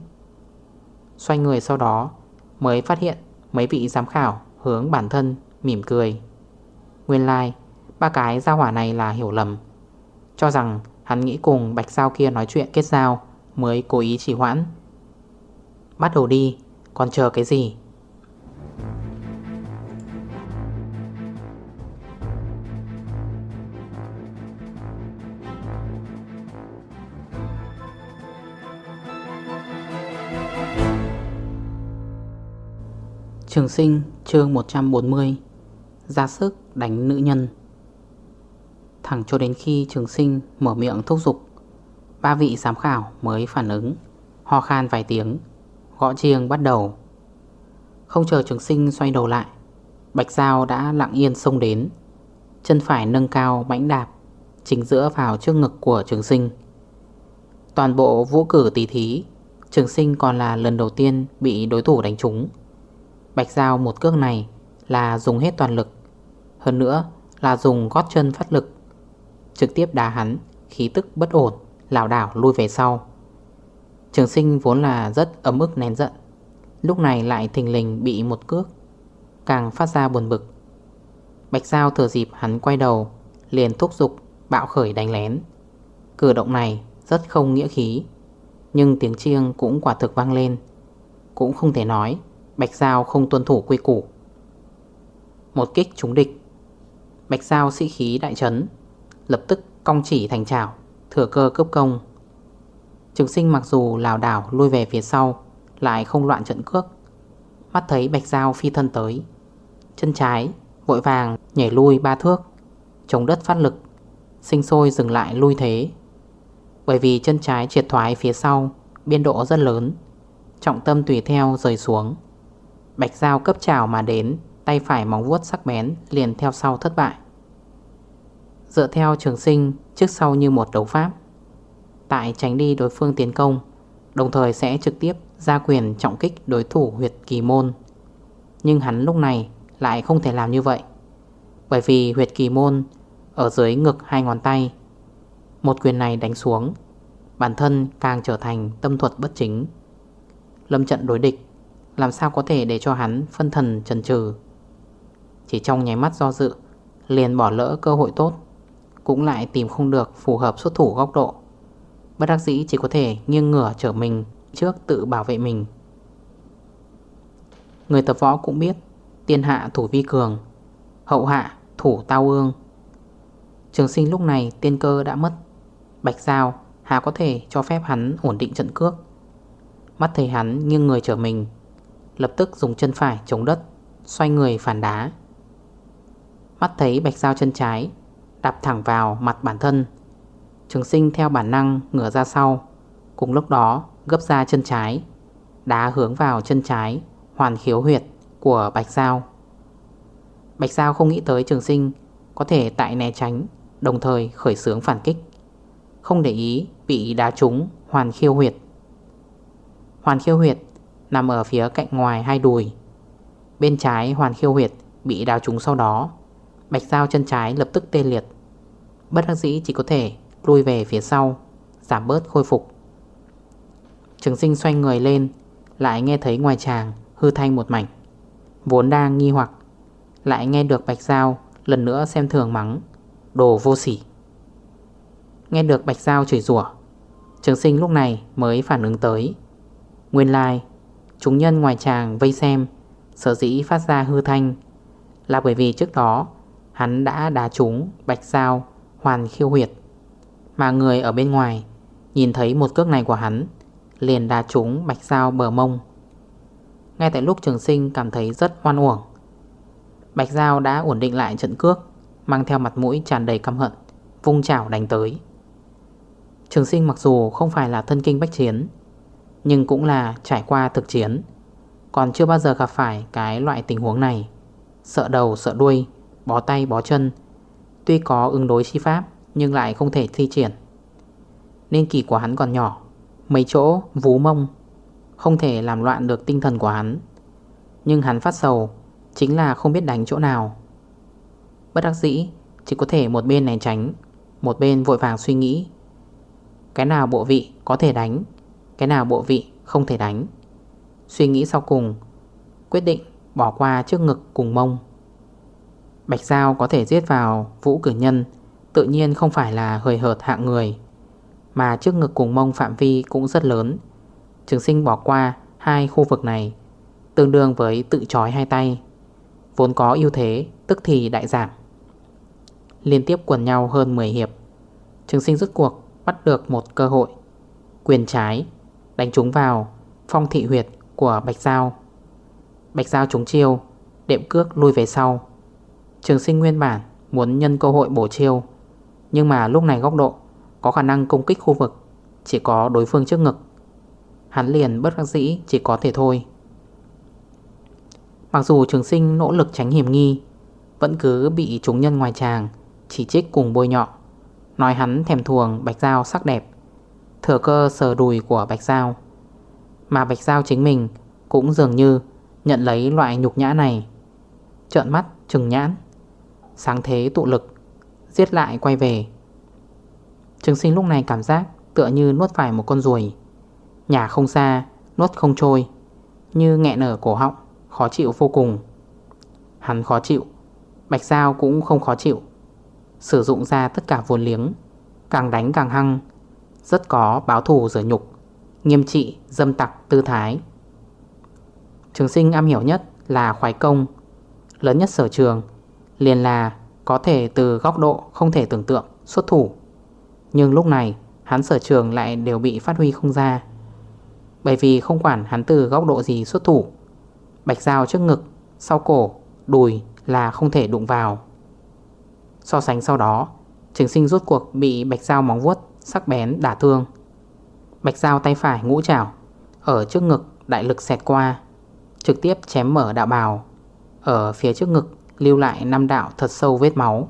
Xoay người sau đó Mới phát hiện mấy vị giám khảo Hướng bản thân mỉm cười. Nguyên lai like, Ba cái giao hỏa này là hiểu lầm Cho rằng hắn nghĩ cùng bạch sao kia nói chuyện kết giao Mới cố ý chỉ hoãn. Bắt đầu đi, Còn chờ cái gì? Trường sinh, chương 140 Ra sức đánh nữ nhân. Thẳng cho đến khi trường sinh mở miệng thúc giục Ba vị giám khảo mới phản ứng. Ho khan vài tiếng. Gõ chiêng bắt đầu. Không chờ trường sinh xoay đầu lại, Bạch Giao đã lặng yên xông đến. Chân phải nâng cao mãnh đạp, Chính giữa vào trước ngực của trường sinh. Toàn bộ vũ cử tỷ thí, Trường sinh còn là lần đầu tiên bị đối thủ đánh trúng. Bạch Giao một cước này là dùng hết toàn lực. Hơn nữa là dùng gót chân phát lực. Trực tiếp đá hắn, Khí tức bất ổn. Lào đảo lui về sau. Trường sinh vốn là rất ấm ức nén giận. Lúc này lại thình lình bị một cước, Càng phát ra buồn bực. Bạch Giao thừa dịp hắn quay đầu, Liền thúc giục bạo khởi đánh lén. Cử động này rất không nghĩa khí, Nhưng tiếng chiêng cũng quả thực vang lên. Cũng không thể nói Bạch Giao không tuân thủ quy củ. Một kích trúng địch. Bạch Giao sĩ khí đại trấn Lập tức cong chỉ thành trảo Thừa cơ cấp công. Trường sinh mặc dù lào đảo lui về phía sau, Lại không loạn trận cước. Mắt thấy Bạch Giao phi thân tới. Chân trái, vội vàng nhảy lui ba thước, Chống đất phát lực, Sinh sôi dừng lại lui thế. Bởi vì chân trái triệt thoái phía sau, Biên độ rất lớn, Trọng tâm tùy theo rời xuống. Bạch Giao cấp trào mà đến, Tay phải móng vuốt sắc bén liền theo sau thất bại. Dựa theo trường sinh, trước sau như một đấu pháp. Tại tránh đi đối phương tiến công, Đồng thời sẽ trực tiếp ra quyền trọng kích đối thủ huyệt kỳ môn. Nhưng hắn lúc này lại không thể làm như vậy, Bởi vì huyệt kỳ môn ở dưới ngực hai ngón tay. Một quyền này đánh xuống, Bản thân càng trở thành tâm thuật bất chính. Lâm trận đối địch, làm sao có thể để cho hắn phân thần trần trừ Chỉ trong nháy mắt do dự, Liền bỏ lỡ cơ hội tốt. Cũng lại tìm không được phù hợp xuất thủ góc độ. Bất đắc dĩ chỉ có thể nghiêng ngửa trở mình Trước tự bảo vệ mình. Người tập võ cũng biết, Tiên hạ thủ vi cường, Hậu hạ thủ tao ương. Trường sinh lúc này tiên cơ đã mất. Bạch Giao, Hà có thể cho phép hắn ổn định trận cước. Mắt thấy hắn nghiêng người trở mình, Lập tức dùng chân phải chống đất, Xoay người phản đá. Mắt thấy bạch dao chân trái Đạp thẳng vào mặt bản thân. Trường sinh theo bản năng ngửa ra sau, Cùng lúc đó gấp ra chân trái, Đá hướng vào chân trái, Hoàn khiếu huyệt của bạch Giao. Bạch Giao không nghĩ tới trường sinh Có thể tại né tránh, Đồng thời khởi xướng phản kích. Không để ý bị đá trúng Hoàn khiêu huyệt. Hoàn khiêu huyệt Nằm ở phía cạnh ngoài hai đùi. Bên trái hoàn khiêu huyệt Bị đào trúng sau đó. Bạch dao chân trái lập tức tê liệt Bất đắc dĩ chỉ có thể lui về phía sau, Giảm bớt khôi phục. Trường sinh xoay người lên, Lại nghe thấy ngoài tràng hư thanh một mảnh. Vốn đang nghi hoặc, Lại nghe được bạch dao Lần nữa xem thường mắng, Đồ vô sỉ. Nghe được bạch dao chửi rủa, Trường sinh lúc này mới phản ứng tới. Nguyên lai, Chúng nhân ngoài tràng vây xem, Sở dĩ phát ra hư thanh Là bởi vì trước đó Hắn đã đá trúng bạch Giao Hoàn khiêu huyệt. Mà người ở bên ngoài Nhìn thấy một cước này của hắn, Liền đá trúng bạch dao bờ mông. Ngay tại lúc trường sinh cảm thấy rất hoan uổng, Bạch Giao đã ổn định lại trận cước, Mang theo mặt mũi tràn đầy căm hận, Vung chảo đánh tới. Trường sinh mặc dù không phải là thân kinh bách chiến, nhưng cũng là trải qua thực chiến, Còn chưa bao giờ gặp phải cái loại tình huống này. Sợ đầu, sợ đuôi, Bó tay, bó chân Tuy có ứng đối chi pháp, Nhưng lại không thể thi triển. Nên kỳ của hắn còn nhỏ, Mấy chỗ vú mông Không thể làm loạn được tinh thần của hắn. Nhưng hắn phát sầu, Chính là không biết đánh chỗ nào. Bất đắc dĩ, Chỉ có thể một bên né tránh, Một bên vội vàng suy nghĩ. Cái nào bộ vị có thể đánh, Cái nào bộ vị không thể đánh? Suy nghĩ sau cùng, Quyết định bỏ qua trước ngực cùng mông. Bạch Giao có thể giết vào vũ cử nhân, Tự nhiên không phải là hời hợt hạng người, Mà trước ngực cùng mông phạm vi cũng rất lớn. Trường sinh bỏ qua hai khu vực này, Tương đương với tự trói hai tay, Vốn có ưu thế, tức thì đại giảm. Liên tiếp quần nhau hơn 10 hiệp, Trường sinh rút cuộc bắt được một cơ hội. Quyền trái, Đánh trúng vào phong thị huyệt của Bạch Giao. Bạch Giao trúng chiêu, Đệm cước lui về sau. Trường sinh nguyên bản muốn nhân cơ hội bổ chiêu. Nhưng mà lúc này góc độ, Có khả năng công kích khu vực, Chỉ có đối phương trước ngực. Hắn liền bất đắc dĩ chỉ có thể thôi. Mặc dù trường sinh nỗ lực tránh hiểm nghi, Vẫn cứ bị chúng nhân ngoài tràng Chỉ trích cùng bôi nhọ. Nói hắn thèm thuồng Bạch Giao sắc đẹp, Thừa cơ sờ đùi của Bạch Giao. Mà Bạch Giao chính mình Cũng dường như nhận lấy loại nhục nhã này. Trợn mắt trừng nhãn. Sáng thế tụ lực, Giết lại quay về. Trường sinh lúc này cảm giác Tựa như nuốt phải một con ruồi. Nhà không xa, Nuốt không trôi, Như nghẹn ở cổ họng, Khó chịu vô cùng. Hắn khó chịu, Bạch Giao cũng không khó chịu. Sử dụng ra tất cả vốn liếng, Càng đánh càng hăng, Rất có báo thù rửa nhục, Nghiêm trị, dâm tặc, tư thái. Trường sinh am hiểu nhất là khoái công, Lớn nhất sở trường Liền là có thể từ góc độ không thể tưởng tượng xuất thủ. Nhưng lúc này hắn sở trường lại đều bị phát huy không ra. Bởi vì không quản hắn từ góc độ gì xuất thủ Bạch dao trước ngực, sau cổ, đùi là không thể đụng vào. So sánh sau đó Trường sinh rốt cuộc bị bạch dao móng vuốt Sắc bén đả thương. Bạch dao tay phải ngũ chảo Ở trước ngực đại lực xẹt qua Trực tiếp chém mở đạo bào. Ở phía trước ngực Lưu lại năm đạo thật sâu vết máu.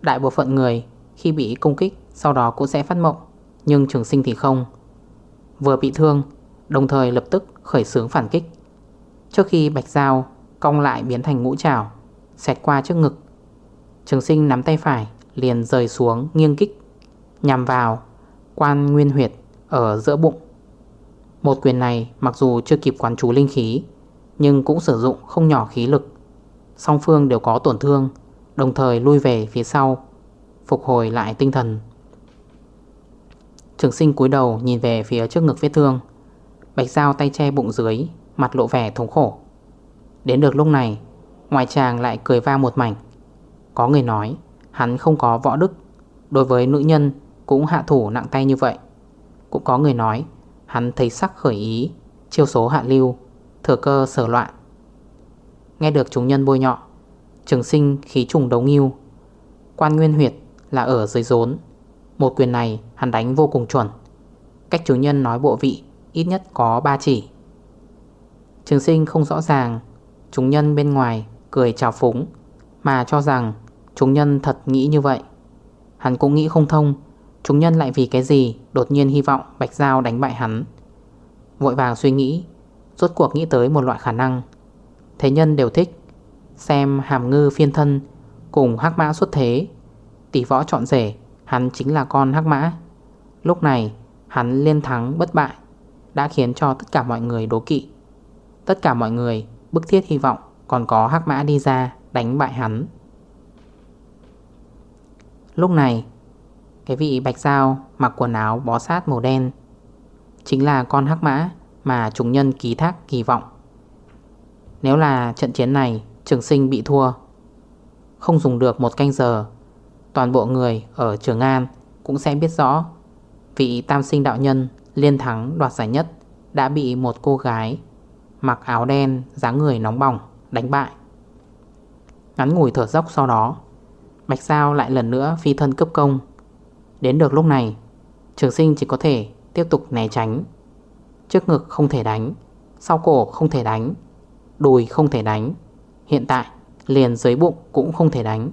Đại bộ phận người Khi bị công kích Sau đó cũng sẽ phát mộng, Nhưng trường sinh thì không. Vừa bị thương, Đồng thời lập tức khởi xướng phản kích. Trước khi bạch dao Cong lại biến thành ngũ trảo, Xẹt qua trước ngực, Trường sinh nắm tay phải liền rời xuống nghiêng kích, Nhằm vào Quan nguyên huyệt ở giữa bụng. Một quyền này mặc dù chưa kịp quán chú linh khí, Nhưng cũng sử dụng không nhỏ khí lực. Song phương đều có tổn thương, Đồng thời lui về phía sau, Phục hồi lại tinh thần. Trường sinh cúi đầu nhìn về phía trước ngực vết thương. Bạch dao tay che bụng dưới, Mặt lộ vẻ thống khổ. Đến được lúc này Ngoài chàng lại cười va một mảnh. Có người nói, Hắn không có võ đức. Đối với nữ nhân, cũng hạ thủ nặng tay như vậy. Cũng có người nói, Hắn thấy sắc khởi ý, Chiêu số hạ lưu, Thừa cơ sở loạn. Nghe được chúng nhân bôi nhọ. Trường sinh khí trùng đấu nghiêu. Quan nguyên huyệt là ở dưới rốn. Một quyền này hắn đánh vô cùng chuẩn. Cách chúng nhân nói bộ vị Ít nhất có 3 chỉ. Trường sinh không rõ ràng, Chúng nhân bên ngoài cười chào phúng, Mà cho rằng chúng nhân thật nghĩ như vậy. Hắn cũng nghĩ không thông, Chúng nhân lại vì cái gì Đột nhiên hy vọng Bạch Giao đánh bại hắn. Vội vàng suy nghĩ, Rốt cuộc nghĩ tới một loại khả năng. Thế nhân đều thích Xem hàm ngư phiên thân Cùng hắc mã xuất thế. Tỷ võ chọn rể, Hắn chính là con hắc mã. Lúc này, hắn liên thắng bất bại, Đã khiến cho tất cả mọi người đố kỵ. Tất cả mọi người bức thiết hy vọng Còn có hắc mã đi ra đánh bại hắn. Lúc này, Cái vị bạch sao mặc quần áo bó sát màu đen Chính là con hắc mã Mà chúng nhân ký thác kỳ vọng. Nếu là trận chiến này, Trường sinh bị thua. Không dùng được một canh giờ, Toàn bộ người ở Trường An Cũng sẽ biết rõ Vị tam sinh đạo nhân liên thắng đoạt giải nhất Đã bị một cô gái Mặc áo đen dáng người nóng bỏng Đánh bại. Ngắn ngủi thở dốc sau đó, Bạch Sao lại lần nữa phi thân cấp công. Đến được lúc này, Trường sinh chỉ có thể tiếp tục né tránh. Trước ngực không thể đánh, Sau cổ không thể đánh. Đùi không thể đánh. Hiện tại, liền dưới bụng cũng không thể đánh.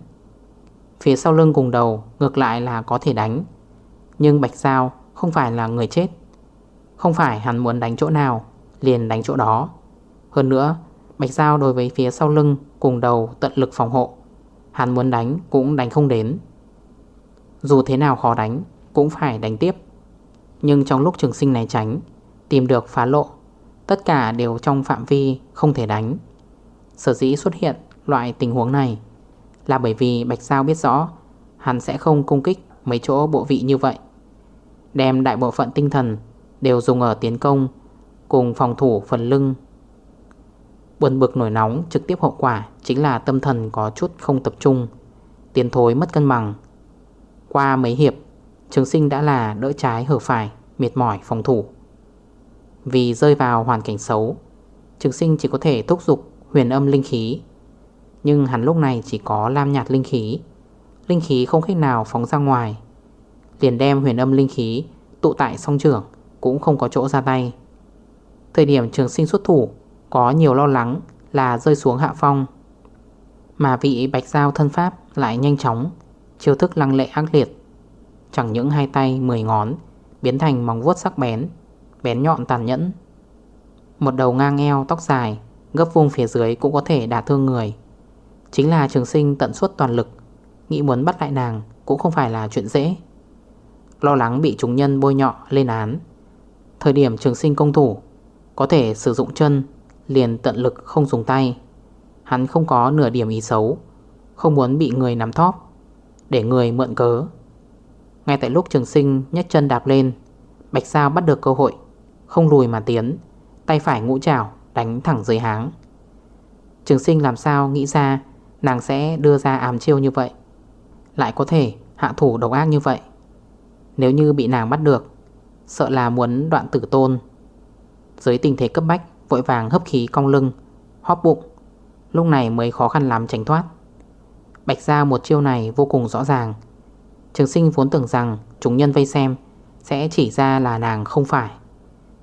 Phía sau lưng cùng đầu ngược lại là có thể đánh. Nhưng Bạch Sao không phải là người chết. Không phải hắn muốn đánh chỗ nào, Liền đánh chỗ đó. Hơn nữa, Bạch Giao đối với phía sau lưng cùng đầu tận lực phòng hộ. Hắn muốn đánh cũng đánh không đến. Dù thế nào khó đánh, Cũng phải đánh tiếp. Nhưng trong lúc trường sinh này tránh, Tìm được phá lộ Tất cả đều trong phạm vi không thể đánh. Sở dĩ xuất hiện loại tình huống này Là bởi vì Bạch Giao biết rõ Hắn sẽ không cung kích mấy chỗ bộ vị như vậy. Đem đại bộ phận tinh thần Đều dùng ở tiến công Cùng phòng thủ phần lưng. Buồn bực nổi nóng trực tiếp hậu quả Chính là tâm thần có chút không tập trung, Tiến thối mất cân bằng. Qua mấy hiệp, Trường sinh đã là đỡ trái hở phải, Mệt mỏi, phòng thủ. Vì rơi vào hoàn cảnh xấu. Trường sinh chỉ có thể thúc giục huyền âm linh khí. Nhưng hắn lúc này chỉ có lam nhạt linh khí. Linh khí không cách nào phóng ra ngoài. Liền đem huyền âm linh khí Tụ tại song trưởng, Cũng không có chỗ ra tay. Thời điểm trường sinh xuất thủ, Có nhiều lo lắng là rơi xuống hạ phong. Mà vị bạch giao thân pháp lại nhanh chóng, Chiêu thức lăng lệ ác liệt. Chẳng những hai tay mười ngón, Biến thành móng vuốt sắc bén Bén nhọn tàn nhẫn. Một đầu ngang eo, tóc dài, Gấp vuông phía dưới cũng có thể đả thương người. Chính là trường sinh tận suốt toàn lực, Nghĩ muốn bắt lại nàng Cũng không phải là chuyện dễ. Lo lắng bị chúng nhân bôi nhọ lên án. Thời điểm trường sinh công thủ, Có thể sử dụng chân, Liền tận lực không dùng tay. Hắn không có nửa điểm ý xấu, Không muốn bị người nắm thóp, Để người mượn cớ. Ngay tại lúc trường sinh nhấc chân đạp lên, Bạch Sao bắt được cơ hội. Không lùi mà tiến, Tay phải ngũ trảo đánh thẳng dưới háng. Trường sinh làm sao nghĩ ra Nàng sẽ đưa ra ám chiêu như vậy? Lại có thể hạ thủ độc ác như vậy? Nếu như bị nàng bắt được, Sợ là muốn đoạn tử tôn. Dưới tình thế cấp bách, Vội vàng hấp khí cong lưng, Hóp bụng, Lúc này mới khó khăn lắm tránh thoát. Bạch ra một chiêu này vô cùng rõ ràng. Trường sinh vốn tưởng rằng Chúng nhân vây xem Sẽ chỉ ra là nàng không phải.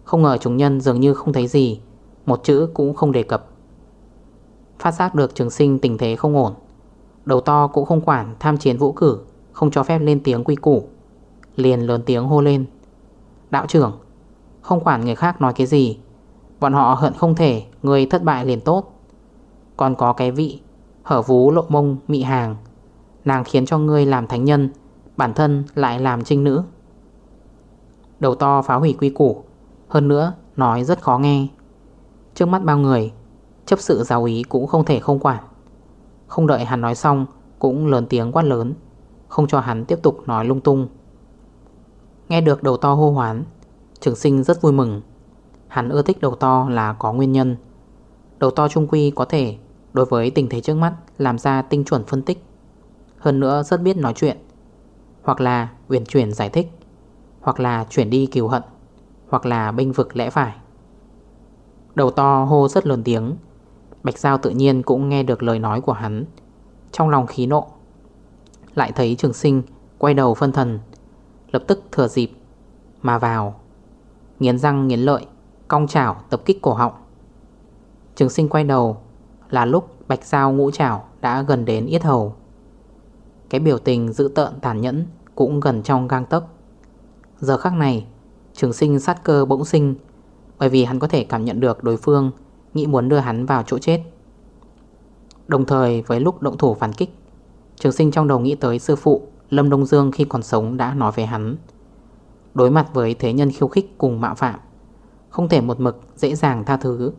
Không ngờ chúng nhân dường như không thấy gì, Một chữ cũng không đề cập. Phát giác được trường sinh tình thế không ổn, Đầu to cũng không quản tham chiến vũ cử, Không cho phép lên tiếng quy củ, Liền lớn tiếng hô lên. Đạo trưởng, Không quản người khác nói cái gì, Bọn họ hận không thể Người thất bại liền tốt. Còn có cái vị, Hở vú lộ mông mị hàng, Nàng khiến cho ngươi làm thánh nhân, Bản thân lại làm trinh nữ. Đầu to phá hủy quy củ hơn nữa, nói rất khó nghe. Trước mắt bao người, Chấp sự giáo ý cũng không thể không quản. Không đợi hắn nói xong, Cũng lớn tiếng quát lớn, Không cho hắn tiếp tục nói lung tung. Nghe được đầu to hô hoán, Trường sinh rất vui mừng. Hắn ưa thích đầu to là có nguyên nhân. Đầu to trung quy có thể, Đối với tình thế trước mắt, Làm ra tinh chuẩn phân tích. Hơn nữa rất biết nói chuyện. Hoặc là uyển chuyển giải thích. Hoặc là chuyển đi kiều hận. Hoặc là binh vực lẽ phải. Đầu to hô rất lớn tiếng. Bạch Giao tự nhiên cũng nghe được lời nói của hắn. Trong lòng khí nộ, Lại thấy trường sinh quay đầu phân thần, Lập tức thừa dịp Mà vào, Nghiến răng nghiến lợi, Cong chảo tập kích cổ họng. Trường sinh quay đầu Là lúc Bạch Giao ngũ chảo đã gần đến yết hầu. Cái biểu tình dữ tợn tàn nhẫn Cũng gần trong gang tấc. Giờ khắc này Trường sinh, sát cơ, bỗng sinh. Bởi vì hắn có thể cảm nhận được đối phương Nghĩ muốn đưa hắn vào chỗ chết. Đồng thời, với lúc động thủ phản kích, Trường sinh trong đầu nghĩ tới sư phụ Lâm Đông Dương khi còn sống đã nói về hắn. Đối mặt với thế nhân khiêu khích cùng mạo phạm, Không thể một mực dễ dàng tha thứ.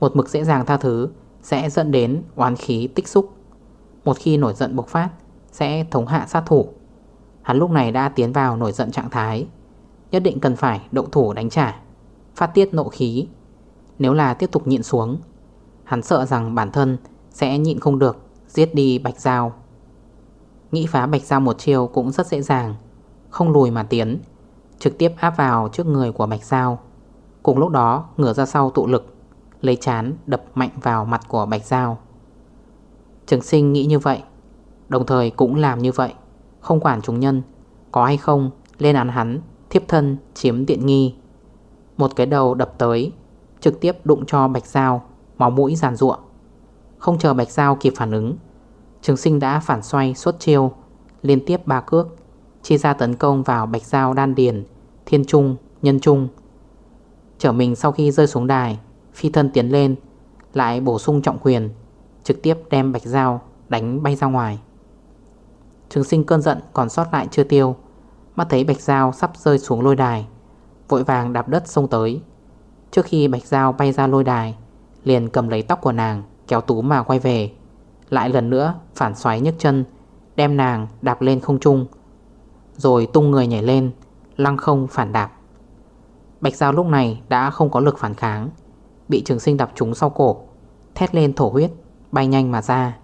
Một mực dễ dàng tha thứ Sẽ dẫn đến oán khí tích xúc. Một khi nổi giận bộc phát, Sẽ thống hạ sát thủ. Hắn lúc này đã tiến vào nổi giận trạng thái. Nhất định cần phải động thủ đánh trả. Phát tiết nộ khí. Nếu là tiếp tục nhịn xuống, Hắn sợ rằng bản thân sẽ nhịn không được, Giết đi Bạch Giao. Nghĩ phá Bạch Giao một chiều cũng rất dễ dàng. Không lùi mà tiến, Trực tiếp áp vào trước người của Bạch Giao. Cùng lúc đó, ngửa ra sau tụ lực, Lấy chán đập mạnh vào mặt của Bạch Giao. Trường sinh nghĩ như vậy, Đồng thời cũng làm như vậy. Không quản chúng nhân, Có hay không, lên án hắn. Thiếp thân chiếm tiện nghi. Một cái đầu đập tới Trực tiếp đụng cho Bạch Giao Máu mũi giàn ruộng Không chờ Bạch Giao kịp phản ứng Trường sinh đã phản xoay suốt chiêu Liên tiếp ba cước Chia ra tấn công vào Bạch Giao đan điền Thiên trung, nhân trung. Trở mình sau khi rơi xuống đài Phi thân tiến lên Lại bổ sung trọng quyền Trực tiếp đem Bạch Giao đánh bay ra ngoài. Trường sinh cơn giận còn sót lại chưa tiêu Mắt thấy Bạch Giao sắp rơi xuống lôi đài, Vội vàng đạp đất xông tới. Trước khi Bạch Giao bay ra lôi đài, Liền cầm lấy tóc của nàng, Kéo tú mà quay về. Lại lần nữa phản xoáy nhấc chân, Đem nàng đạp lên không trung, Rồi tung người nhảy lên, Lăng không phản đạp. Bạch Giao lúc này đã không có lực phản kháng, Bị trường sinh đạp trúng sau cổ, Thét lên thổ huyết, Bay nhanh mà ra.